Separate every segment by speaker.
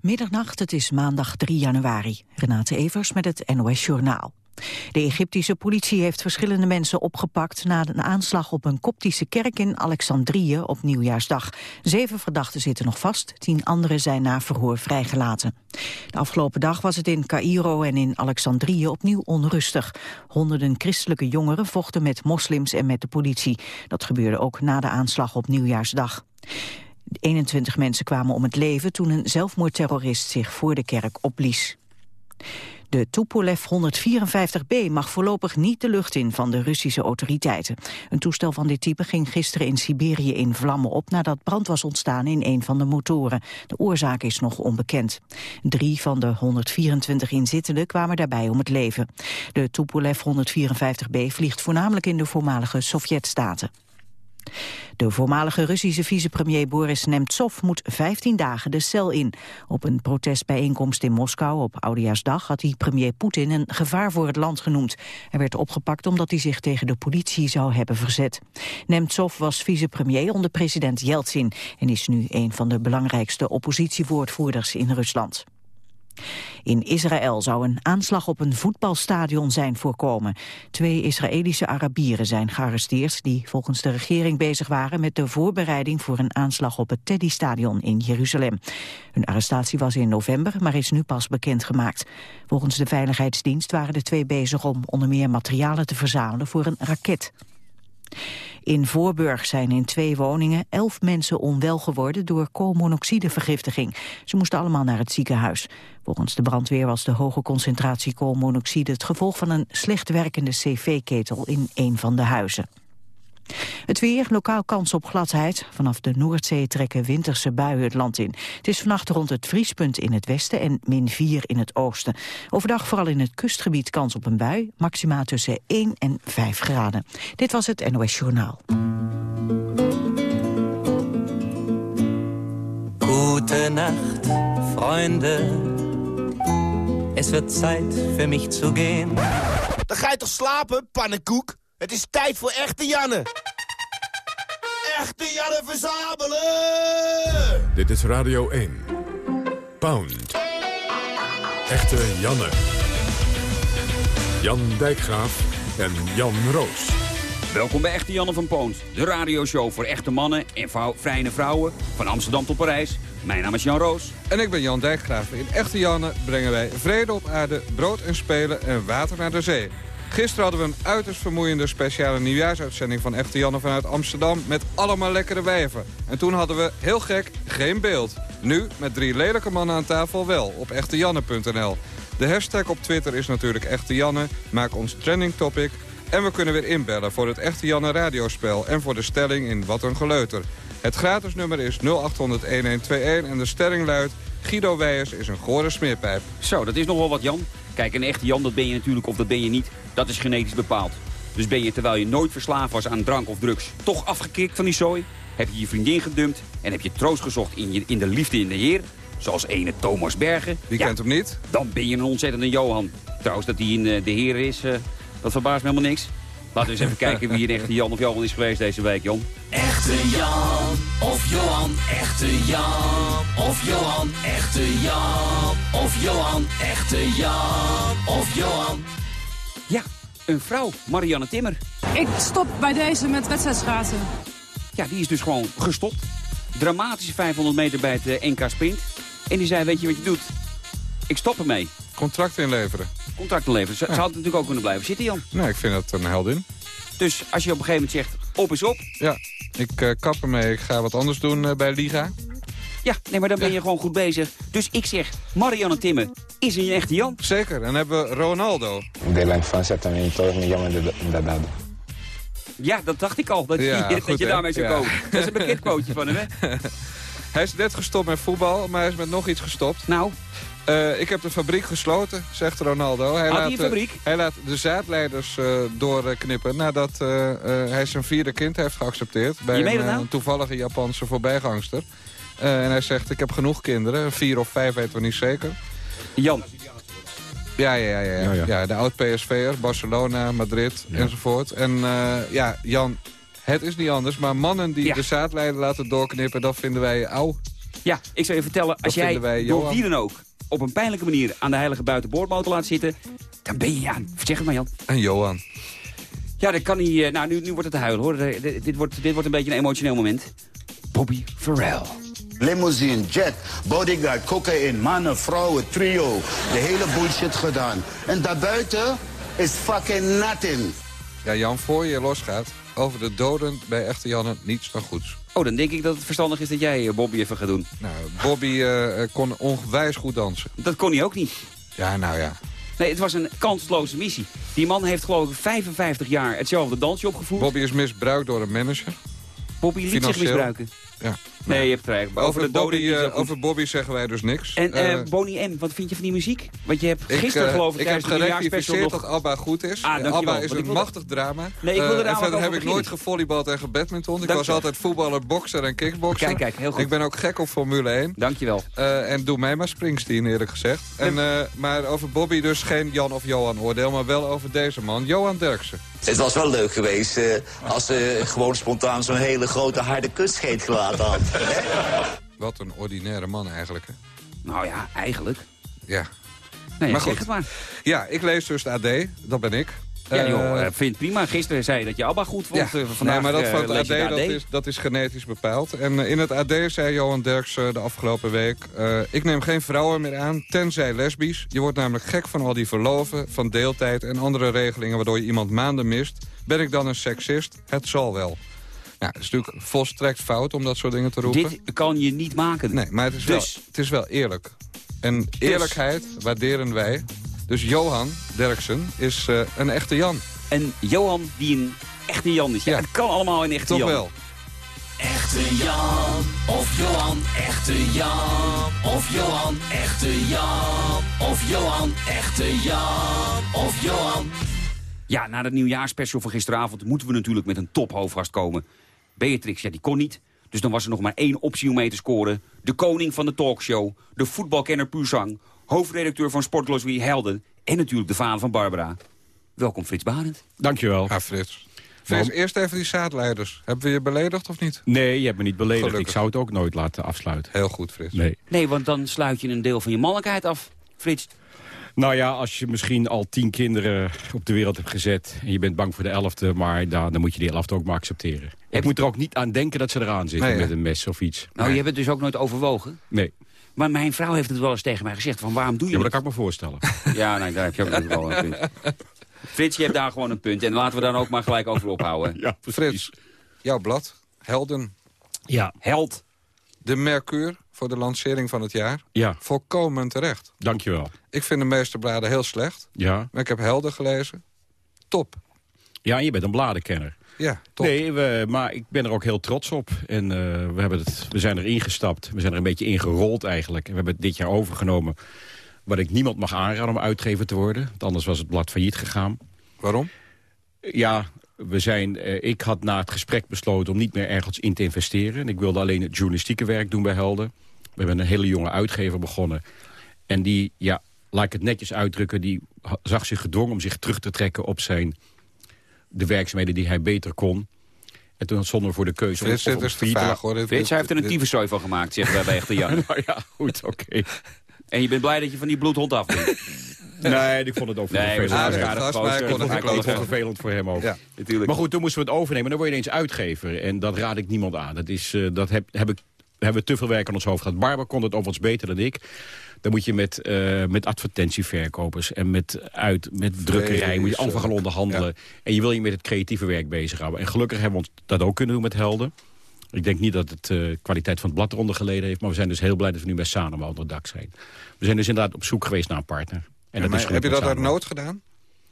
Speaker 1: Middernacht, het is maandag 3 januari. Renate Evers met het NOS Journaal. De Egyptische politie heeft verschillende mensen opgepakt... na een aanslag op een koptische kerk in Alexandrië op Nieuwjaarsdag. Zeven verdachten zitten nog vast, tien anderen zijn na verhoor vrijgelaten. De afgelopen dag was het in Cairo en in Alexandrië opnieuw onrustig. Honderden christelijke jongeren vochten met moslims en met de politie. Dat gebeurde ook na de aanslag op Nieuwjaarsdag. 21 mensen kwamen om het leven toen een zelfmoordterrorist zich voor de kerk opblies. De Tupolev 154B mag voorlopig niet de lucht in van de Russische autoriteiten. Een toestel van dit type ging gisteren in Siberië in vlammen op nadat brand was ontstaan in een van de motoren. De oorzaak is nog onbekend. Drie van de 124 inzittenden kwamen daarbij om het leven. De Tupolev 154B vliegt voornamelijk in de voormalige Sovjetstaten. De voormalige Russische vicepremier Boris Nemtsov moet 15 dagen de cel in. Op een protestbijeenkomst in Moskou op Oudejaarsdag had hij premier Poetin een gevaar voor het land genoemd. Hij werd opgepakt omdat hij zich tegen de politie zou hebben verzet. Nemtsov was vicepremier onder president Yeltsin en is nu een van de belangrijkste oppositiewoordvoerders in Rusland. In Israël zou een aanslag op een voetbalstadion zijn voorkomen. Twee Israëlische Arabieren zijn gearresteerd... die volgens de regering bezig waren met de voorbereiding... voor een aanslag op het Teddy-stadion in Jeruzalem. Hun arrestatie was in november, maar is nu pas bekendgemaakt. Volgens de Veiligheidsdienst waren de twee bezig om onder meer materialen te verzamelen voor een raket. In Voorburg zijn in twee woningen elf mensen onwel geworden door koolmonoxidevergiftiging. Ze moesten allemaal naar het ziekenhuis. Volgens de brandweer was de hoge concentratie koolmonoxide het gevolg van een slecht werkende cv-ketel in een van de huizen. Het weer, lokaal kans op gladheid. Vanaf de Noordzee trekken winterse buien het land in. Het is vannacht rond het vriespunt in het westen en min 4 in het oosten. Overdag vooral in het kustgebied kans op een bui. Maxima tussen 1 en 5 graden. Dit was het NOS Journaal.
Speaker 2: Gute Nacht, Freunde. Es wird Zeit für mich zu gehen.
Speaker 3: Dan ga je toch slapen, pannenkoek? Het is tijd voor echte Janne. Echte Janne verzamelen!
Speaker 4: Dit is Radio 1. Pound. Echte Janne. Jan Dijkgraaf en Jan Roos.
Speaker 5: Welkom bij Echte Janne van Poont. De radioshow voor echte mannen en vrou vrije vrouwen. Van Amsterdam tot Parijs. Mijn naam is Jan Roos.
Speaker 6: En ik ben Jan Dijkgraaf. In Echte Janne brengen wij vrede op aarde, brood en spelen en water naar de zee. Gisteren hadden we een uiterst vermoeiende speciale nieuwjaarsuitzending van Echte Janne vanuit Amsterdam met allemaal lekkere wijven. En toen hadden we, heel gek, geen beeld. Nu, met drie lelijke mannen aan tafel wel, op echtejanne.nl. De hashtag op Twitter is natuurlijk Echte Janne. Maak ons trending topic. En we kunnen weer inbellen voor het Echte Janne radiospel en voor de stelling in Wat een Geleuter. Het gratis nummer is 0800-1121 en de stelling luidt... Guido Weijers is een gore smeerpijp.
Speaker 5: Zo, dat is nog wel wat Jan. Kijk, een echte Jan, dat ben je natuurlijk of dat ben je niet. Dat is genetisch bepaald. Dus ben je, terwijl je nooit verslaafd was aan drank of drugs... toch afgekikt van die zooi? Heb je je vriendin gedumpt en heb je troost gezocht in, je, in de liefde in de Heer? Zoals ene Thomas Bergen.
Speaker 6: Wie kent hem niet?
Speaker 5: Dan ben je een ontzettende Johan. Trouwens, dat hij in eh, de Heer is, uh, dat verbaast me helemaal niks. Laten we eens even kijken wie een echte Jan of Johan is geweest deze week, Jan.
Speaker 2: Echte Jan of Johan, echte Jan of Johan, echte Jan of Johan, echte Jan of Johan.
Speaker 5: Ja, een vrouw, Marianne Timmer.
Speaker 7: Ik stop bij deze met wedstrijdschaatsen.
Speaker 5: Ja, die is dus gewoon gestopt. Dramatische 500 meter bij het eh, NK Sprint. En die zei, weet je wat je doet? Ik stop ermee.
Speaker 6: Contract inleveren.
Speaker 5: Contract inleveren. Ze, ze had natuurlijk ook kunnen blijven zitten, Jan.
Speaker 6: Nee, ik vind dat een heldin.
Speaker 5: Dus als je op een gegeven moment zegt, op is op.
Speaker 6: Ja, ik uh, kap ermee. Ik ga wat anders doen uh, bij Liga.
Speaker 5: Ja, nee, maar dan ben je
Speaker 6: Ja.
Speaker 5: gewoon goed bezig. Dus ik zeg, Marianne Timmer is een echte Jan.
Speaker 6: Zeker. En dan hebben we Ronaldo.
Speaker 8: De la infancia también todos me llaman de, de dado.
Speaker 5: Ja, dat dacht ik al, dat,
Speaker 6: Ja,
Speaker 5: je, dat je daarmee zou
Speaker 6: Ja.
Speaker 5: komen. Dat is een bekend quoteje van hem, hè?
Speaker 6: Hij is net gestopt met voetbal, maar hij is met nog iets gestopt.
Speaker 5: Nou,
Speaker 6: Eh, ik heb de fabriek gesloten, zegt Ronaldo. Hij laat,
Speaker 5: fabriek?
Speaker 6: hij laat de zaadleiders eh, doorknippen nadat eh, eh, hij zijn vierde kind heeft geaccepteerd. Bij een,
Speaker 5: nou?
Speaker 6: een toevallige Japanse voorbijgangster. Eh, en hij zegt, ik heb genoeg kinderen. Vier of vijf weten we niet zeker.
Speaker 5: Jan.
Speaker 6: Ja, ja, ja. ja,
Speaker 4: Ja, ja.
Speaker 6: ja de oud-PSV'er, Barcelona, Madrid
Speaker 4: Ja.
Speaker 6: enzovoort. En eh, ja, Jan, het is niet anders. Maar mannen die
Speaker 5: Ja.
Speaker 6: de zaadleider laten doorknippen, dat vinden wij oud.
Speaker 5: Ja, ik zou je vertellen, als jij
Speaker 6: vinden wij,
Speaker 5: door wie dan ook op een pijnlijke manier aan de heilige buitenboordmotor laat zitten, dan ben je, ja, zeg het maar Jan.
Speaker 6: En Johan.
Speaker 5: Ja, dat kan niet, eh, nou nu, nu wordt het te huilen hoor. Dit, dit wordt, dit wordt een beetje een emotioneel moment. Bobby Farrell.
Speaker 9: Limousine, jet, bodyguard, cocaïne, mannen, vrouwen, trio. De hele bullshit gedaan. En daarbuiten is fucking nothing.
Speaker 6: Ja, Jan, voor je losgaat, over de doden bij echte Janne niets dan goeds.
Speaker 5: Oh, dan denk ik dat het verstandig is dat jij eh, Bobby even gaat doen.
Speaker 6: Nou, Bobby eh, eh, kon ongewijs goed dansen.
Speaker 5: Dat kon hij ook niet.
Speaker 6: Ja, nou ja.
Speaker 5: Nee, het was een kansloze missie. Die man heeft geloof ik 55 jaar hetzelfde dansje opgevoerd.
Speaker 6: Bobby is misbruikt door een manager.
Speaker 5: Bobby liet zich misbruiken.
Speaker 6: Ja.
Speaker 5: Nee, je hebt het eigenlijk.
Speaker 6: Over,
Speaker 5: de
Speaker 6: Bobby, eh, over Bobby zeggen wij dus niks.
Speaker 5: En Eh, Bonnie M, wat vind je van die muziek? Want je hebt
Speaker 6: ik,
Speaker 5: gisteren
Speaker 6: eh,
Speaker 5: geloof ik
Speaker 6: ik heb gerectificeerd
Speaker 5: nog...
Speaker 6: dat ABBA goed is.
Speaker 5: Ah, dankjewel,
Speaker 6: ABBA is
Speaker 5: ik
Speaker 6: een
Speaker 5: wilde-
Speaker 6: machtig drama.
Speaker 5: Nee, ik wilde daar
Speaker 6: verder heb ik nooit gevolleybald en gebadminton. Ik was altijd voetballer, bokser en kickbokser.
Speaker 5: Kijk, kijk, heel goed.
Speaker 6: Ik ben ook gek op Formule 1.
Speaker 5: Dankjewel.
Speaker 6: Eh, en doe mij maar Springsteen, eerlijk gezegd. En, eh, maar over Bobby dus geen Jan of Johan oordeel, maar wel over deze man. Johan Derksen.
Speaker 10: Het was wel leuk geweest eh, als ze gewoon spontaan zo'n hele grote harde kutscheet gelaten had.
Speaker 6: Wat een ordinaire man eigenlijk. Hè?
Speaker 5: Nou ja, eigenlijk.
Speaker 6: Ja.
Speaker 5: Nee,
Speaker 6: Maar
Speaker 5: zeg
Speaker 6: goed.
Speaker 5: het maar.
Speaker 6: ja, ik lees dus het AD. Dat ben ik.
Speaker 5: Ja,
Speaker 6: Eh,
Speaker 5: joh, eh, vind prima. Gisteren zei je dat je Abba goed vond.
Speaker 6: Ja,
Speaker 5: Eh, vandaag
Speaker 6: nee, maar dat
Speaker 5: eh,
Speaker 6: van het AD, dat, is, dat is genetisch bepaald. En eh, in het AD zei Johan Derksen de afgelopen week... eh, ik neem geen vrouwen meer aan, tenzij lesbisch. Je wordt namelijk gek van al die verloven, van deeltijd... en andere regelingen waardoor je iemand maanden mist. Ben ik dan een seksist? Het zal wel. Nou, het is natuurlijk volstrekt fout om dat soort dingen te roepen.
Speaker 5: Dit kan je niet maken.
Speaker 6: Nee, maar het is,
Speaker 5: Dus.
Speaker 6: wel, het is wel eerlijk. En eerlijkheid waarderen wij. Dus Johan Derksen is eh, een echte Jan.
Speaker 5: En Johan die een echte Jan is. Ja,
Speaker 6: Ja.
Speaker 5: het kan allemaal een echte
Speaker 6: Toch
Speaker 5: Jan.
Speaker 6: wel.
Speaker 2: Echte Jan of Johan, echte Jan of Johan, echte Jan of Johan, echte Jan of Johan.
Speaker 5: Ja, na het nieuwjaarsspecial van gisteravond moeten we natuurlijk met een tophoofdgast komen. Beatrix, ja, die kon niet. Dus dan was er nog maar één optie om mee te scoren. De koning van de talkshow, de voetbalkenner Puzang... hoofdredacteur van Sportglossary Helden... en natuurlijk de vader van Barbara. Welkom Frits Barend.
Speaker 11: Dankjewel.
Speaker 6: Ja, Frits. Frits, eerst even die zaadleiders. Hebben we je beledigd of niet?
Speaker 11: Nee, je hebt me niet beledigd.
Speaker 6: Gelukkig.
Speaker 11: Ik zou het ook nooit laten afsluiten.
Speaker 6: Heel goed, Frits.
Speaker 11: Nee.
Speaker 5: Nee, want dan sluit je een deel van je mannelijkheid af, Frits.
Speaker 11: Nou ja, als je misschien al tien kinderen op de wereld hebt gezet... en je bent bang voor de elfde, maar dan, dan moet je die elfde ook maar accepteren. Ik moet er ook niet aan denken dat ze eraan zitten
Speaker 6: Nee,
Speaker 11: met een mes of iets.
Speaker 5: Nou, je hebt het dus ook nooit overwogen.
Speaker 11: Nee,
Speaker 5: Maar mijn vrouw heeft het wel eens tegen mij gezegd. Van waarom doe je
Speaker 11: ja, maar dat
Speaker 5: het?
Speaker 11: kan ik me voorstellen.
Speaker 5: Ja, nee, daar heb je ook wel een punt. Frits, je hebt daar gewoon een punt. En laten we dan ook maar gelijk over ophouden.
Speaker 11: ja,
Speaker 6: Frits, jouw blad, Helden,
Speaker 11: Ja,
Speaker 5: Held.
Speaker 6: de Mercure voor de lancering van het jaar.
Speaker 11: ja,
Speaker 6: Volkomen terecht.
Speaker 11: dankjewel.
Speaker 6: Ik vind de meeste bladen heel slecht,
Speaker 11: Ja,
Speaker 6: maar ik heb Helden gelezen. Top.
Speaker 11: ja en je bent een bladenkenner.
Speaker 6: Ja, top.
Speaker 11: Nee, we, maar ik ben er ook heel trots op. En eh, we, hebben het, we zijn erin gestapt. We zijn er een beetje ingerold eigenlijk. En we hebben het dit jaar overgenomen. Wat ik niemand mag aanraden om uitgever te worden. Want anders was het blad failliet gegaan.
Speaker 6: Waarom?
Speaker 11: Ja, we zijn, eh, ik had na het gesprek besloten om niet meer ergens in te investeren. En ik wilde alleen het journalistieke werk doen bij Helden. We hebben een hele jonge uitgever begonnen. En die, ja, laat ik het netjes uitdrukken... die zag zich gedwongen om zich terug te trekken op zijn... de werkzaamheden die hij beter kon. En toen stonden we voor de keuze...
Speaker 6: Frits, dit is hoor.
Speaker 5: Hij heeft er een tyfuszooi van gemaakt, zeggen wij bij Echte Jan.
Speaker 11: nou ja, goed, oké.
Speaker 5: En je bent blij dat je van die bloedhond af bent.
Speaker 11: Nee, ik vond het ook
Speaker 5: Nee,
Speaker 11: vervelend.
Speaker 6: het
Speaker 11: Ik vond het
Speaker 6: kloten.
Speaker 11: vervelend voor hem ook.
Speaker 6: Ja.
Speaker 11: Maar goed, toen moesten we het overnemen. Dan word je ineens uitgever. En dat raad ik niemand aan. Dat, is, eh, dat heb, heb ik, hebben we te veel werk aan ons hoofd gehad. Barbara kon het overigens beter dan ik. Dan moet je met, eh, met advertentieverkopers en met, uit, met drukkerij... moet je allemaal gaan onderhandelen. En je wil je met het creatieve werk bezighouden. En gelukkig hebben we ons dat ook kunnen doen met Helden. Ik denk niet dat het de kwaliteit van het blad eronder geleden heeft... maar we zijn dus heel blij dat we nu bij Sanoma onder het dak zijn. We zijn dus inderdaad op zoek geweest naar een partner. En
Speaker 6: maar
Speaker 11: is
Speaker 6: heb je dat uit nood gedaan?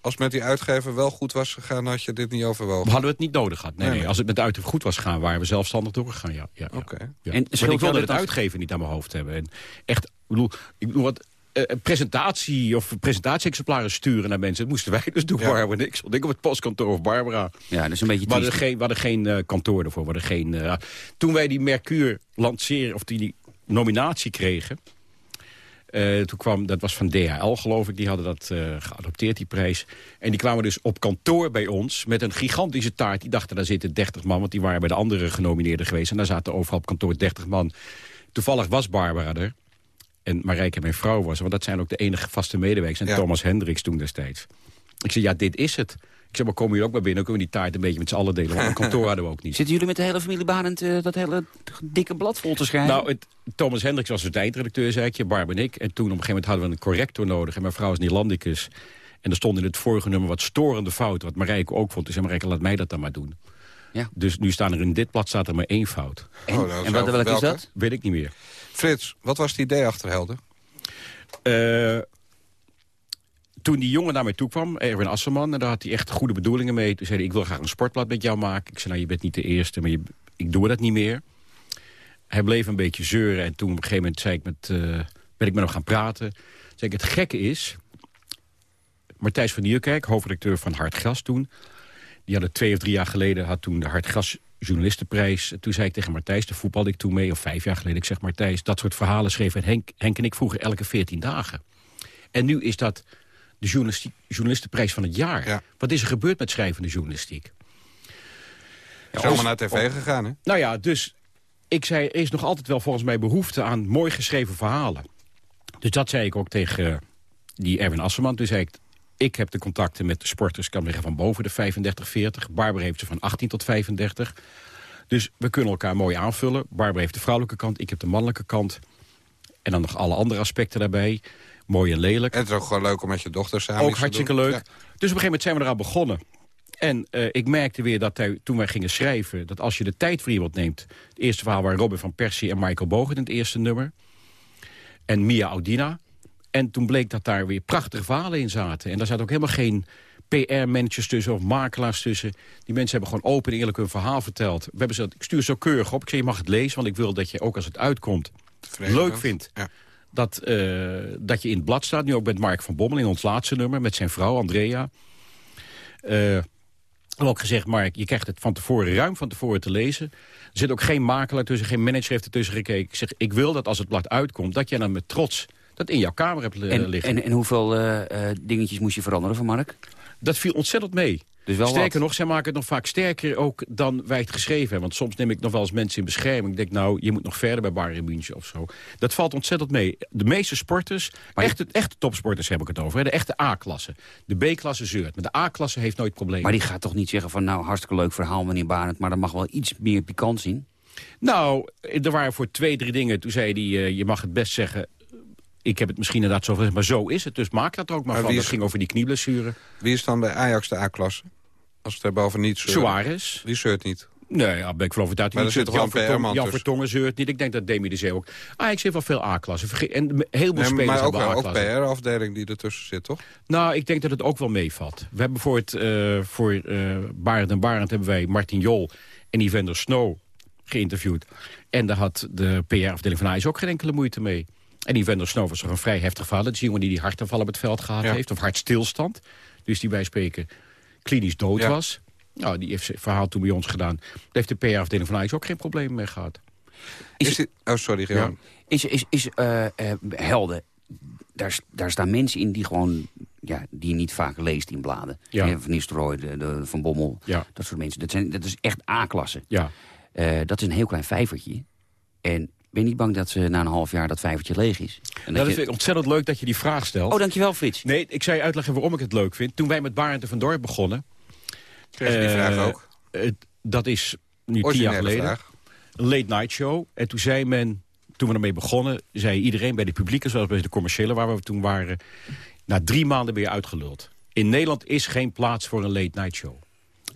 Speaker 6: Als het met die uitgever wel goed was gegaan, had je dit niet overwogen.
Speaker 11: We hadden het niet nodig gehad. Nee,
Speaker 6: Nee,
Speaker 11: nee.
Speaker 6: nee.
Speaker 11: Als het met de uitgever goed was gegaan, waren we zelfstandig doorgegaan. Ja, ja, ja.
Speaker 6: Oké.
Speaker 11: Ja.
Speaker 5: En
Speaker 11: maar ik
Speaker 5: wel
Speaker 11: wilde het
Speaker 5: als-
Speaker 11: uitgeven niet aan mijn hoofd hebben. En echt, ik bedoel, ik bedoel wat eh, een presentatie of presentatie-exemplaren sturen naar mensen. Dat moesten wij dus doen,
Speaker 6: Ja.
Speaker 11: Barbara en ik. Stond ik op het postkantoor of Barbara.
Speaker 5: Ja, dat is een beetje
Speaker 11: We hadden geen, we hadden geen eh, kantoor ervoor. We hadden geen, eh, toen wij die Mercure lanceren, of die, die nominatie kregen... eh, toen kwam, dat was van DHL geloof ik, die hadden dat eh, geadopteerd, die prijs. En die kwamen dus op kantoor bij ons met een gigantische taart. Die dachten, daar zitten 30 man, want die waren bij de andere genomineerden geweest. En daar zaten overal op kantoor 30 man. Toevallig was Barbara er. En Marijke, mijn vrouw, was er. Want dat zijn ook de enige vaste medewerkers. En
Speaker 6: Ja.
Speaker 11: Thomas Hendricks toen destijds. Ik zei, ja, dit is het. Ik zeg, maar komen jullie ook maar binnen? Dan kunnen we die taart een beetje met z'n allen delen. Want een kantoor hadden we ook niet.
Speaker 5: Zitten jullie met de hele familie Barend eh, dat hele dikke blad vol te schrijven?
Speaker 11: Nou, het, Thomas Hendricks was het eindredacteur, zei ik je, Barb en ik. En toen op een gegeven moment hadden we een corrector nodig. En mijn vrouw is Nederlandicus. En er stond in het vorige nummer wat storende fout. Wat Marijke ook vond. Dus zei Marijke, laat mij dat dan maar doen.
Speaker 5: Ja.
Speaker 11: Dus nu staan er in dit blad staat er maar één fout.
Speaker 5: en,
Speaker 6: Oh,
Speaker 5: wat,
Speaker 6: wel-
Speaker 5: welke is dat?
Speaker 11: Weet ik niet meer.
Speaker 6: Frits, wat was het idee achter Helden?
Speaker 11: Eh, toen die jongen naar mij toe kwam, Erwin Asselman... en daar had hij echt goede bedoelingen mee. Toen zei hij, ik wil graag een sportblad met jou maken. Ik zei, nou, je bent niet de eerste, maar je, ik doe dat niet meer. Hij bleef een beetje zeuren en toen op een gegeven moment zei ik met, eh, ben ik met hem gaan praten. Zei ik, het gekke is... Martijs van Nieuwkerk, hoofdredacteur van Hartgras toen... die hadden twee of drie jaar geleden had toen de Hartgras journalistenprijs. Toen zei ik tegen Martijs, daar voetbalde ik toen mee, of vijf jaar geleden. Ik zeg, Martijs, dat soort verhalen schreven Henk, Henk en ik vroeger elke veertien dagen. En nu is dat de journalistenprijs van het jaar.
Speaker 6: Ja.
Speaker 11: Wat is er gebeurd met schrijvende journalistiek?
Speaker 6: Is allemaal naar tv gegaan, hè?
Speaker 11: Nou ja, dus ik zei, er is nog altijd wel volgens mij behoefte aan mooi geschreven verhalen. Dus dat zei ik ook tegen eh, die Erwin Asselman. Toen zei ik, ik heb de contacten met de sporters, kan ik zeggen, van boven de 35, 40. Barbara heeft ze van 18 tot 35. Dus we kunnen elkaar mooi aanvullen. Barbara heeft de vrouwelijke kant, ik heb de mannelijke kant. En dan nog alle andere aspecten daarbij. Mooi en lelijk.
Speaker 6: En het is ook gewoon leuk om met je dochter samen
Speaker 11: Ook
Speaker 6: te
Speaker 11: hartstikke
Speaker 6: doen.
Speaker 11: leuk.
Speaker 6: Ja.
Speaker 11: Dus op een gegeven moment zijn we eraan begonnen. En eh, ik merkte weer dat hij, toen wij gingen schrijven... dat als je de tijd voor iemand neemt... het eerste verhaal waren Robin van Persie en Michael Bogen in het eerste nummer. En Mia Audina. En toen bleek dat daar weer prachtige verhalen in zaten. En daar zaten ook helemaal geen PR-managers tussen of makelaars tussen. Die mensen hebben gewoon open en eerlijk hun verhaal verteld. We hebben ze, ik stuur zo keurig op. Ik zei, je mag het lezen, want ik wil dat je ook als het uitkomt... Leuk vindt
Speaker 6: Ja.
Speaker 11: Dat, eh, dat je in het blad staat. Nu ook met Mark van Bommel in ons laatste nummer. Met zijn vrouw Andrea. Hebben ook gezegd, Mark, je krijgt het van tevoren ruim van tevoren te lezen. Er zit ook geen makelaar tussen, geen manager heeft ertussen gekeken. Ik zeg, ik wil dat als het blad uitkomt, dat jij dan met trots dat in jouw kamer hebt eh,
Speaker 5: En,
Speaker 11: liggen.
Speaker 5: en, en hoeveel dingetjes moest je veranderen van Mark?
Speaker 11: Dat viel ontzettend mee.
Speaker 5: Dus
Speaker 11: Sterker
Speaker 5: wat.
Speaker 11: nog, zij maken het nog vaak sterker ook dan wij het geschreven hebben. Want soms neem ik nog wel eens mensen in bescherming. Ik denk, nou, je moet nog verder bij Bayern München of zo. Dat valt ontzettend mee. De meeste sporters, echte, echte topsporters heb ik het over. Hè, de echte A-klasse. De B-klasse zeurt. Maar de A-klasse heeft nooit problemen.
Speaker 5: Maar die gaat toch niet zeggen van nou hartstikke leuk verhaal meneer Barend... maar er mag wel iets meer pikant zien?
Speaker 11: Nou, er waren voor twee, drie dingen. Toen zei hij, eh, je mag het best zeggen... Ik heb het misschien inderdaad zo gezegd, maar zo is het. Dus maak dat er ook maar,
Speaker 6: Maar
Speaker 11: van. Dat ging over die knieblessure.
Speaker 6: Wie is dan bij Ajax de A-klasse? Als het hebben over niet zeuren.
Speaker 11: Suarez.
Speaker 6: Die zeurt niet.
Speaker 11: Nee, ja, ben ik van overtuigd.
Speaker 6: Maar er zit
Speaker 11: Jan Jan? Vertongen zeurt niet. Ik denk dat Demi de Zee ook... Ajax heeft wel veel A-klassen. En heel veel
Speaker 6: Nee,
Speaker 11: spelers
Speaker 6: maar ook,
Speaker 11: hebben
Speaker 6: ook. PR-afdeling die ertussen zit, toch?
Speaker 11: Nou, ik denk dat het ook wel meevalt. We hebben voor, het, eh, voor eh Barend en Barend hebben wij Martin Jol en Evander Snow geïnterviewd. En daar had de PR-afdeling van Ajax ook geen enkele moeite mee. En Evander Snow was toch een vrij heftig verhaal. Dat is jongen die die hartaanval op het veld gehad
Speaker 6: Ja.
Speaker 11: heeft. Of hartstilstand. Dus die bij spreken klinisch dood
Speaker 6: Ja.
Speaker 11: was. Nou, die heeft zijn verhaal toen bij ons gedaan. Daar heeft de PR-afdeling van Ajax ook geen probleem mee gehad.
Speaker 6: Is dit... Oh, sorry, Geron.
Speaker 5: Is, is, is eh, eh, helden, daar, daar staan mensen in die gewoon... Ja, die je niet vaak leest in bladen.
Speaker 11: Ja.
Speaker 5: Eh, Van Nistelrooy, de, de, Van Bommel,
Speaker 11: Ja.
Speaker 5: dat soort mensen. Dat, zijn, dat is echt A-klasse.
Speaker 11: Ja.
Speaker 5: Dat is een heel klein vijvertje. En ben je niet bang dat ze na een half jaar dat vijvertje leeg is? En dat
Speaker 11: dat
Speaker 5: je-
Speaker 11: vind ik ontzettend leuk dat je die vraag stelt.
Speaker 5: Oh, dankjewel Frits.
Speaker 11: Nee, ik zou je uitleggen waarom ik het leuk vind. Toen wij met Barend en Van Dorp begonnen...
Speaker 6: Kreeg je die
Speaker 11: eh,
Speaker 6: vraag ook?
Speaker 11: dat is nu tien jaar geleden.
Speaker 6: vraag.
Speaker 11: Een late night show. En toen zei men, toen we ermee begonnen... zei iedereen bij de publieke, zoals bij de commerciële waar we toen waren... na drie maanden ben je uitgeluld. In Nederland is geen plaats voor een late night show.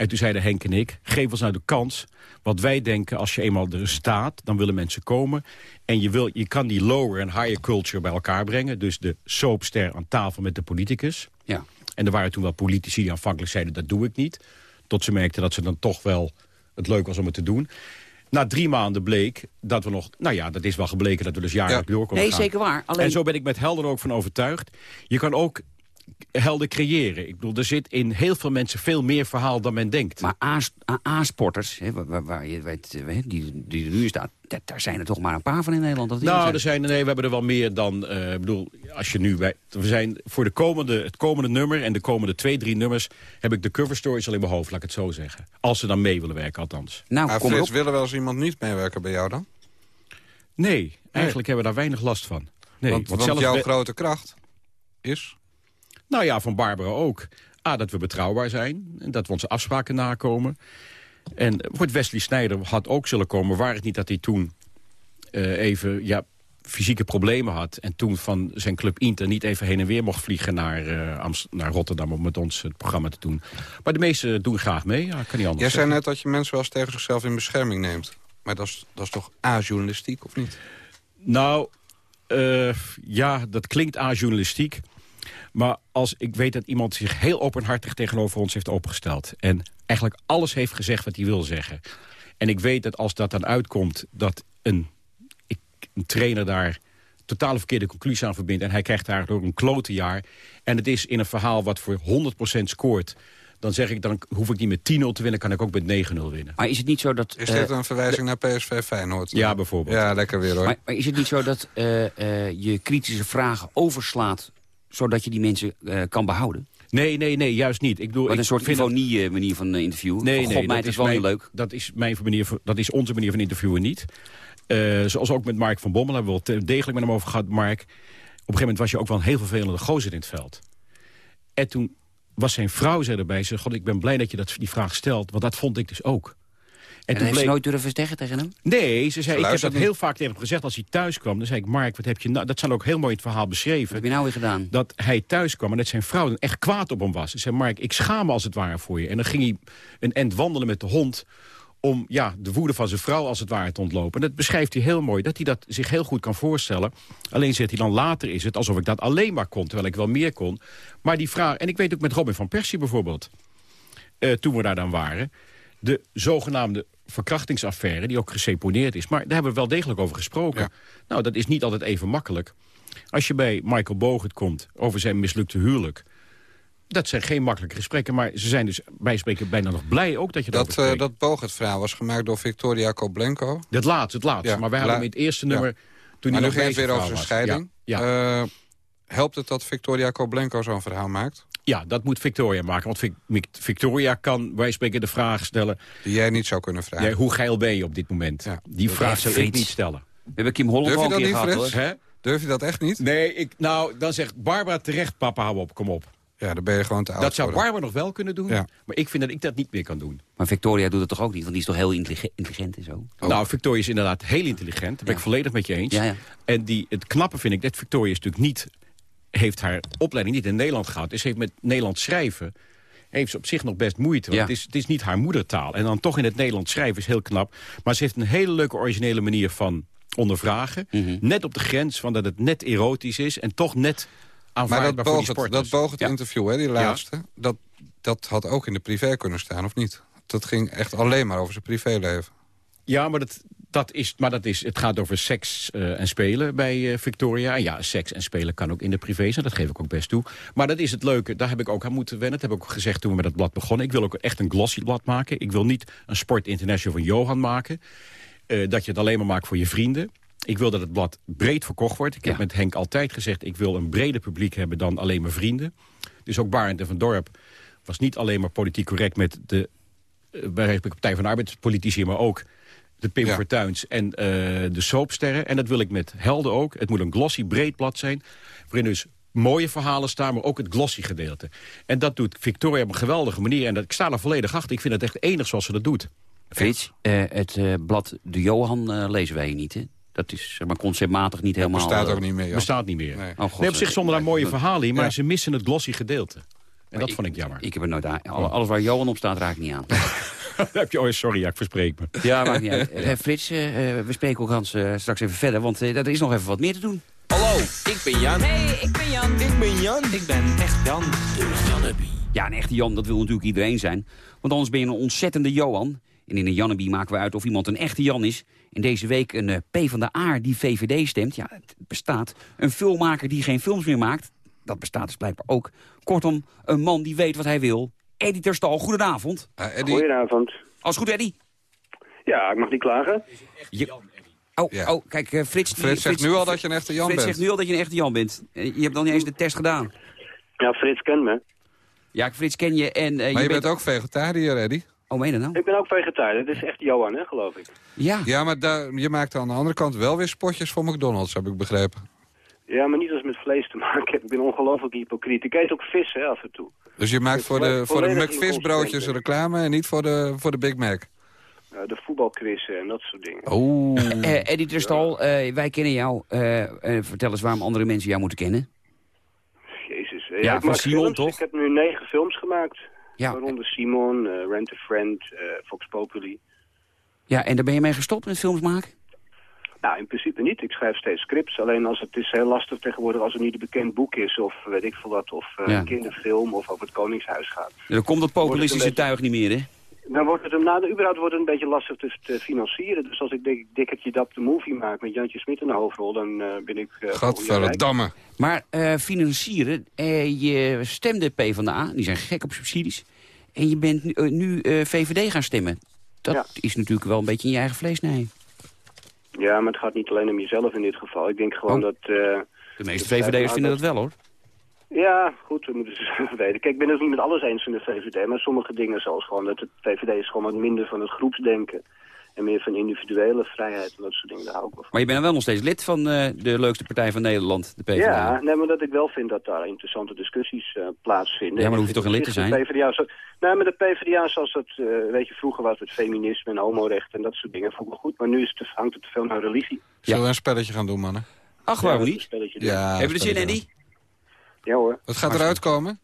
Speaker 11: En toen zeiden Henk en ik, geef ons nou de kans. Wat wij denken, als je eenmaal er staat, dan willen mensen komen. En je, wil, je kan die lower en higher culture bij elkaar brengen. Dus de soapster aan tafel met de politicus.
Speaker 5: Ja.
Speaker 11: En er waren toen wel politici die aanvankelijk zeiden, dat doe ik niet. Tot ze merkten dat ze dan toch wel het leuk was om het te doen. Na drie maanden bleek dat we nog... Nou ja, dat is wel gebleken dat we dus jaarlijks door konden
Speaker 5: Nee,
Speaker 11: gaan.
Speaker 5: zeker waar. Alleen-
Speaker 11: En zo ben ik met Helder ook van overtuigd. Je kan ook helden creëren. Ik bedoel, er zit in heel veel mensen veel meer verhaal dan men denkt.
Speaker 5: Maar A-sporters, hè, waar, waar- je weet, eh, die, die er nu staat... daar zijn er toch maar een paar van in Nederland. Dat
Speaker 11: Nou,
Speaker 5: zijn.
Speaker 11: er zijn, nee, we hebben er wel meer dan... eh, ik bedoel, als je nu... Bij, we zijn voor de komende, het komende nummer en de komende twee, drie nummers... heb ik de cover stories al in mijn hoofd, laat ik het zo zeggen. Als ze dan mee willen werken, althans.
Speaker 5: Nou,
Speaker 6: Maar
Speaker 5: kom
Speaker 6: willen wel eens iemand niet meewerken bij jou dan?
Speaker 11: Nee, eigenlijk hebben we daar weinig last van. Nee,
Speaker 6: want, want jouw grote kracht is...
Speaker 11: Nou ja, van Barbara ook. A, dat we betrouwbaar zijn. En dat we onze afspraken nakomen. En voor Wesley Snijder had ook zullen komen... waar het niet dat hij toen eh, even ja, fysieke problemen had... en toen van zijn club Inter niet even heen en weer mocht vliegen... naar, Amst- naar Rotterdam om met ons het programma te doen. Maar de meesten doen graag mee, ja, kan niet anders
Speaker 6: Jij zei net dat je mensen wel eens tegen zichzelf in bescherming neemt. Maar dat is, dat is toch ajournalistiek, of niet?
Speaker 11: Nou, eh, ja, dat klinkt a-journalistiek. Maar als ik weet dat iemand zich heel openhartig tegenover ons heeft opgesteld... en eigenlijk alles heeft gezegd wat hij wil zeggen... en ik weet dat als dat dan uitkomt dat een, ik, een trainer daar totale verkeerde conclusie aan verbindt... en hij krijgt daardoor een klote jaar... en het is in een verhaal wat voor 100% scoort... dan zeg ik, dan hoef ik niet met 10-0 te winnen... kan ik ook met 9-0 winnen.
Speaker 5: Maar is het niet zo dat...
Speaker 6: Is
Speaker 5: eh,
Speaker 6: dit een verwijzing naar PSV Feyenoord?
Speaker 11: Ja, bijvoorbeeld.
Speaker 6: Ja, lekker weer hoor.
Speaker 5: Maar, maar is het niet zo dat eh, eh, je kritische vragen overslaat... zodat je die mensen eh, kan behouden?
Speaker 11: Nee, nee, nee, juist niet. Ik bedoel,
Speaker 5: Wat
Speaker 11: ik
Speaker 5: een soort
Speaker 11: vind dat-
Speaker 5: ironie eh, manier van eh, interview.
Speaker 11: Nee, nee,
Speaker 5: mij, het is wel
Speaker 11: mijn,
Speaker 5: heel leuk.
Speaker 11: Dat is, mijn manier, dat is onze manier van interviewen niet. Zoals ook met Mark van Bommel hebben we wel degelijk met hem over gehad. Mark, op een gegeven moment was je ook wel een heel vervelende gozer in het veld. En toen was zijn vrouw zei erbij, ze, God, ik ben blij dat je dat, die vraag stelt, want dat vond ik dus ook.
Speaker 5: En, heeft ze nooit durven zeggen tegen hem?
Speaker 11: Nee, ze zei, ik heb dat
Speaker 6: niet.
Speaker 11: heel vaak tegen hem gezegd als hij thuis kwam. Dan zei ik, Mark, wat heb je nou... Dat staat ook heel mooi in het verhaal beschreven.
Speaker 5: Wat heb je nou weer gedaan?
Speaker 11: Dat hij thuis kwam en dat zijn vrouw dan echt kwaad op hem was. Ze zei, Mark, ik schaam me als het ware voor je. En dan ging hij een end wandelen met de hond om ja, de woede van zijn vrouw als het ware te ontlopen. En dat beschrijft hij heel mooi, dat hij dat zich heel goed kan voorstellen. Alleen zegt hij dan later is het alsof ik dat alleen maar kon, terwijl ik wel meer kon. Maar die vraag, en ik weet ook met Robin van Persie bijvoorbeeld, eh, toen we daar dan waren... de zogenaamde verkrachtingsaffaire, die ook geseponeerd is... maar daar hebben we wel degelijk over gesproken. Nou, dat is niet altijd even makkelijk. Als je bij Michael Bogert komt over zijn mislukte huwelijk... dat zijn geen makkelijke gesprekken, maar ze zijn dus bij spreken bijna nog blij ook dat je
Speaker 6: Dat,
Speaker 11: dat
Speaker 6: eh dat Bogert-verhaal was gemaakt door Victoria Koblenko.
Speaker 11: Dat laatste, het laatste.
Speaker 6: Ja,
Speaker 11: maar wij hadden hem in het eerste
Speaker 6: ja.
Speaker 11: nummer... toen
Speaker 6: maar
Speaker 11: hij
Speaker 6: nu
Speaker 11: nog
Speaker 6: ging het
Speaker 11: bij
Speaker 6: weer over zijn scheiding.
Speaker 11: Ja, ja.
Speaker 6: Helpt het dat Victoria Koblenko zo'n verhaal maakt?
Speaker 11: Ja, dat moet Victoria maken. Want Vic- Vic- Victoria kan, wij spreken, de vraag stellen...
Speaker 6: Die jij niet zou kunnen vragen.
Speaker 11: Ja, hoe geil ben je op dit moment? Die
Speaker 5: Dat
Speaker 11: vraag zou ik niet stellen.
Speaker 5: We hebben Kim Holland
Speaker 6: Durf je
Speaker 5: al een
Speaker 6: dat
Speaker 5: keer gehad, hoor.
Speaker 6: Durf je dat echt niet?
Speaker 11: Nee, ik, nou, dan zegt Barbara terecht, papa, hou op, kom op.
Speaker 6: Ja, dan ben je gewoon te oud
Speaker 11: Dat zou. Barbara nog wel kunnen doen.
Speaker 6: Ja.
Speaker 11: Maar ik vind dat ik dat niet meer kan doen.
Speaker 5: Maar Victoria doet het toch ook niet? Want die is toch heel intellige- intelligent en zo?
Speaker 11: Nou, Victoria is inderdaad heel intelligent. Dat ben ik volledig met je eens.
Speaker 5: Ja, ja.
Speaker 11: En die, het knappe vind ik dat Victoria is natuurlijk niet... heeft haar opleiding niet in Nederland gehad. Dus heeft met Nederlands schrijven... heeft ze op zich nog best moeite. Want
Speaker 5: Ja.
Speaker 11: het, is, het is niet haar moedertaal. En dan toch in het Nederlands schrijven is heel knap. Maar ze heeft een hele leuke originele manier van ondervragen.
Speaker 5: Mhm.
Speaker 11: Net op de grens van dat het net erotisch is... en toch net
Speaker 6: Maar
Speaker 11: aanvaardbaar
Speaker 6: dat
Speaker 11: voor die
Speaker 6: Bogert,
Speaker 11: sporters.
Speaker 6: dat Bogert
Speaker 11: Ja.
Speaker 6: interview, hè, die laatste... Dat, dat had ook in de privé kunnen staan, of niet? Dat ging echt alleen maar over zijn privéleven.
Speaker 11: Ja, maar dat, dat is, maar dat is, het gaat over seks eh, en spelen bij eh, Victoria. En ja, seks en spelen kan ook in de privé zijn, dat geef ik ook best toe. Maar dat is het leuke, daar heb ik ook aan moeten wennen. Dat heb ik ook gezegd toen we met het blad begonnen. Ik wil ook echt een glossy blad maken. Ik wil niet een Sport International van Johan maken. Eh, dat je het alleen maar maakt voor je vrienden. Ik wil dat het blad breed verkocht wordt. Ik heb met Henk altijd gezegd... ik wil een breder publiek hebben dan alleen maar vrienden. Dus ook Barend en Van Dorp was niet alleen maar politiek correct... met de bij de Partij van de Arbeidspolitici... maar ook de Pim
Speaker 6: Ja.
Speaker 11: Fortuyns en eh, de soapsterren. En dat wil ik met Helden ook. Het moet een glossy, breed blad zijn... waarin dus mooie verhalen staan, maar ook het glossy gedeelte. En dat doet Victoria op een geweldige manier. En dat, ik sta er volledig achter. Ik vind het echt enig zoals ze dat doet.
Speaker 5: Frits, eh, het eh, blad De Johan eh, lezen wij niet, hè? Dat is zeg maar, conceptmatig niet helemaal...
Speaker 6: bestaat
Speaker 5: eh,
Speaker 6: ook niet meer, ja.
Speaker 11: Bestaat niet meer.
Speaker 6: Nee.
Speaker 5: Oh, God,
Speaker 11: nee, op zich zonder daar mooie
Speaker 5: dat-
Speaker 11: verhalen in, maar
Speaker 6: Ja.
Speaker 11: ze missen het glossy gedeelte. En
Speaker 5: Maar
Speaker 11: dat vond ik jammer.
Speaker 5: Ik heb er nooit aan. Alle- Alles waar Johan op staat, raak ik niet aan.
Speaker 11: Heb je, oh, sorry, ja, ik verspreek me.
Speaker 5: Ja, maakt niet uit. Eh, Frits, eh, eh, we spreken uh, straks even verder, want eh, er is nog even wat meer te doen.
Speaker 3: Hallo, ik ben Jan.
Speaker 7: Hey, ik ben Jan.
Speaker 3: Ik ben Jan.
Speaker 7: Ik ben echt Jan.
Speaker 5: Ja, een echte Jan, dat wil natuurlijk iedereen zijn. Want anders ben je een ontzettende Johan. En in een Janneby maken we uit of iemand een echte Jan is. En deze week een eh, P van de A die VVD stemt. Ja, het bestaat. Een filmmaker die geen films meer maakt. Dat bestaat dus blijkbaar ook. Kortom, een man die weet wat hij wil. Eddie Terstal, goedenavond.
Speaker 6: Uh, Eddie,
Speaker 12: Goedenavond.
Speaker 5: Alles goed, Eddie?
Speaker 12: Ja, ik mag niet klagen.
Speaker 5: Je- Oh,
Speaker 6: Ja.
Speaker 5: oh, kijk, eh, Frits... die-
Speaker 6: Frits zegt nu al dat je een echte Jan
Speaker 5: Frits
Speaker 6: bent.
Speaker 5: zegt nu al dat je een echte Jan bent. Je hebt nog niet eens de test gedaan.
Speaker 12: Ja, Frits kent me.
Speaker 5: Ja, Frits ken je en... eh,
Speaker 6: maar je
Speaker 5: bent
Speaker 6: bent ook vegetariër, Eddie.
Speaker 5: Oh, meen je dat nou?
Speaker 12: Ik ben ook vegetariër. Dat is echt Johan, hè, geloof ik.
Speaker 5: Ja.
Speaker 6: Ja, maar daar, je maakt aan de andere kant wel weer spotjes voor McDonald's, heb ik begrepen.
Speaker 12: Ja, maar niet als met vlees te maken. Ik ben ongelooflijk hypocriet. Ik eet ook vis, hè, af en toe.
Speaker 6: Dus je maakt voor de, voor de McVisbroodjes reclame en niet voor de, voor de Big Mac.
Speaker 12: Uh, de voetbalquizzen en dat soort dingen.
Speaker 6: Oh.
Speaker 5: Eh, Eddie Tristal, eh, wij kennen jou. Eh, eh, vertel eens waarom andere mensen jou moeten kennen.
Speaker 12: Jezus.
Speaker 5: Ja,
Speaker 12: ik
Speaker 5: van Simon,
Speaker 12: films.
Speaker 5: toch?
Speaker 12: Ik heb nu negen films gemaakt.
Speaker 5: Ja.
Speaker 12: Waaronder Simon, eh, Rent a Friend, eh, Fox Populi.
Speaker 5: Ja, en daar ben je mee gestopt met films maken?
Speaker 12: Nou, in principe niet. Ik schrijf steeds scripts. Alleen als het is heel lastig tegenwoordig als het niet een bekend boek is... of weet ik veel wat, of eh,
Speaker 5: Ja.
Speaker 12: een kinderfilm of over het Koningshuis gaat.
Speaker 5: Ja, dan komt dat populistische tuig niet meer, hè?
Speaker 12: Dan wordt het, hem- nou, überhaupt wordt het een beetje lastig te, te financieren. Dus als ik denk, Dikkertje Dap de movie maak met Jantje Smit in de hoofdrol... dan eh, ben ik... eh,
Speaker 6: Gadverdamme.
Speaker 5: Maar eh, financieren, eh, je stemde PvdA, die zijn gek op subsidies. En je bent nu, nu eh, VVD gaan stemmen. Dat is natuurlijk wel een beetje in je eigen vlees, nee.
Speaker 12: Ja, maar het gaat niet alleen om jezelf in dit geval. Ik denk gewoon
Speaker 5: Oh.
Speaker 12: dat... eh,
Speaker 5: De meeste VVD'ers vinden dat wel, hoor.
Speaker 12: Ja, goed, we moeten ze weten. Kijk, ik ben het niet met alles eens in de VVD, maar sommige dingen zoals gewoon dat het VVD is gewoon wat minder van het groepsdenken. En meer van individuele vrijheid en dat soort dingen, daar hou ik wel van.
Speaker 5: Maar je bent dan wel nog steeds lid van eh, de leukste partij van Nederland, de PvdA.
Speaker 12: Ja, nee, maar dat ik wel vind dat daar interessante discussies eh, plaatsvinden.
Speaker 5: Ja, maar dan hoef je toch geen lid te
Speaker 12: De
Speaker 5: zijn?
Speaker 12: PvdA, zo, nou, maar de PvdA zoals dat, eh, weet je, vroeger was het feminisme en homorechten en dat soort dingen, vond ik goed. Maar nu is het, hangt het te veel naar religie.
Speaker 6: Zullen we een spelletje gaan doen, mannen?
Speaker 5: Ach, waarom niet?
Speaker 12: een spelletje doen.
Speaker 6: Ja,
Speaker 5: Hebben we er zin in, Eddie?
Speaker 12: Ja hoor.
Speaker 6: Wat gaat eruit komen?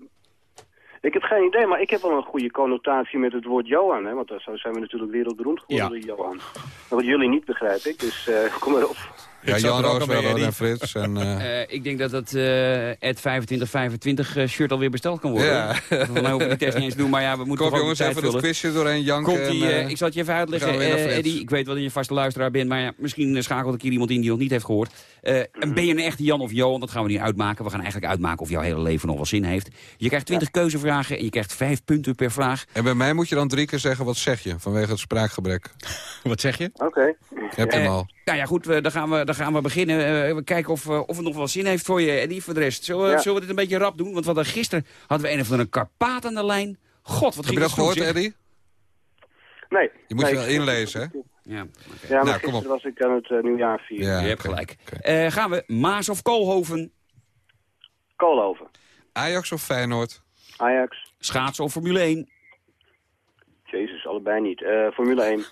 Speaker 12: Ik heb geen idee, maar ik heb wel een goede connotatie met het woord Johan. Hè? Want zo zijn we natuurlijk wereldberoemd geworden, Johan. Wat jullie niet, begrijp ik. Dus eh, kom maar op.
Speaker 6: Ja, Jan
Speaker 11: er ook al
Speaker 6: Roos
Speaker 11: bij,
Speaker 6: wel hoor,
Speaker 11: Eddie.
Speaker 6: en Frits. En, eh,
Speaker 5: Eh, ik denk dat dat eh Ed 2525 eh, shirt alweer besteld kan worden.
Speaker 6: Ja.
Speaker 5: Van mij hoeven we die test niet eens doen, maar ja, we moeten
Speaker 6: Kom
Speaker 5: toch
Speaker 6: jongens, even dat quizje doorheen janken.
Speaker 5: Komt die,
Speaker 6: en,
Speaker 5: eh, ik zal het je even uitleggen,
Speaker 6: gaan
Speaker 5: eh. Eddie. Ik weet wel dat je vaste luisteraar bent, maar ja, misschien schakelt een keer iemand in die nog niet heeft gehoord. Eh, en ben je een echte Jan of Johan? Dat gaan we niet uitmaken. We gaan eigenlijk uitmaken of jouw hele leven nog wel zin heeft. Je krijgt 20 keuzevragen en je krijgt 5 punten per vraag.
Speaker 6: En bij mij moet je dan drie keer zeggen, wat zeg je? Vanwege het spraakgebrek.
Speaker 11: Wat zeg je?
Speaker 12: Oké.
Speaker 6: Heb je hem al?
Speaker 5: Nou ja, goed, we- dan, gaan we, dan gaan we beginnen. Eh, we kijken of, eh, of het nog wel zin heeft voor je, Eddie. Voor de rest, zullen we,
Speaker 12: Ja.
Speaker 5: zullen we dit een beetje rap doen? Want we hadden gisteren hadden we een of andere karpaat aan de lijn. God, wat
Speaker 6: Heb je dat gehoord. Eddie?
Speaker 12: Nee.
Speaker 6: Je moet
Speaker 12: nee,
Speaker 6: je wel inlezen, hè?
Speaker 5: Ja, oké.
Speaker 12: Ja, maar
Speaker 6: Nou, kom
Speaker 12: gisteren
Speaker 6: op.
Speaker 12: was ik aan het eh, nieuwjaar vieren.
Speaker 6: Ja,
Speaker 5: je hebt gelijk. Eh, gaan we Maas of Koolhoven?
Speaker 12: Koolhoven.
Speaker 6: Ajax of Feyenoord?
Speaker 12: Ajax.
Speaker 5: Schaatsen of Formule 1?
Speaker 12: Jezus, allebei niet. Eh, Formule 1.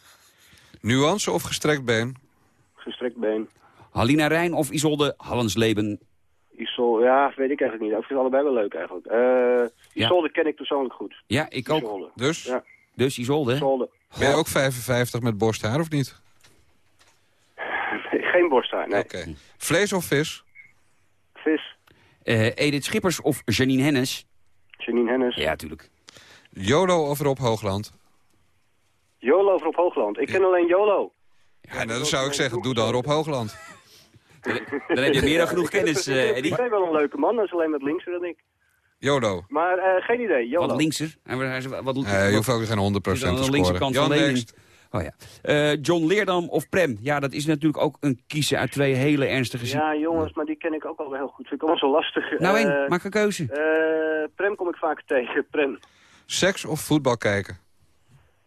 Speaker 6: Nuance of gestrekt been?
Speaker 12: Gestrekt been.
Speaker 5: Halina Rijn of Isolde Hallensleben?
Speaker 12: Isol, ja, weet ik eigenlijk niet. Ik vind het allebei wel leuk eigenlijk. Eh Isolde ken ik persoonlijk goed.
Speaker 5: Ja, ik ook.
Speaker 12: Isolde.
Speaker 6: Dus?
Speaker 12: Ja,
Speaker 5: Dus Isolde.
Speaker 12: Isolde.
Speaker 6: Ben je ook 55 met borsthaar of niet?
Speaker 12: Geen borsthaar, nee.
Speaker 6: Oké. Vlees of vis?
Speaker 12: Vis.
Speaker 5: Eh, Edith Schippers of Janine Hennis?
Speaker 12: Janine Hennis.
Speaker 5: Ja, tuurlijk.
Speaker 6: Jolo of Rob Hoogland?
Speaker 12: Jolo of Rob Hoogland. Ik ken alleen Jolo.
Speaker 6: Ja, dan zou ik zeggen, doe dan Rob Hoogland.
Speaker 5: Dan heb je meer dan genoeg kennis, eh,
Speaker 12: Ik
Speaker 5: Eddie.
Speaker 12: ben wel een leuke man, dat is alleen wat linkser dan ik.
Speaker 6: Jolo.
Speaker 12: Maar eh, geen idee, Jolo.
Speaker 5: Wat linkser. Hij wat, wat,
Speaker 6: Eh, je hoeft ook geen 100%
Speaker 5: is
Speaker 6: te scoren.
Speaker 5: kant
Speaker 6: Jan next.
Speaker 5: Oh ja. Eh, John Leerdam of Prem? Ja, dat is natuurlijk ook een kiezen uit twee hele ernstige ziekten.
Speaker 12: Ja, jongens, maar die ken ik ook al wel heel goed. Vind ik allemaal zo lastig.
Speaker 5: Nou,
Speaker 12: Eh,
Speaker 5: één, maak een keuze.
Speaker 12: eh, Prem kom ik vaak tegen. Prem.
Speaker 6: Seks of voetbal kijken?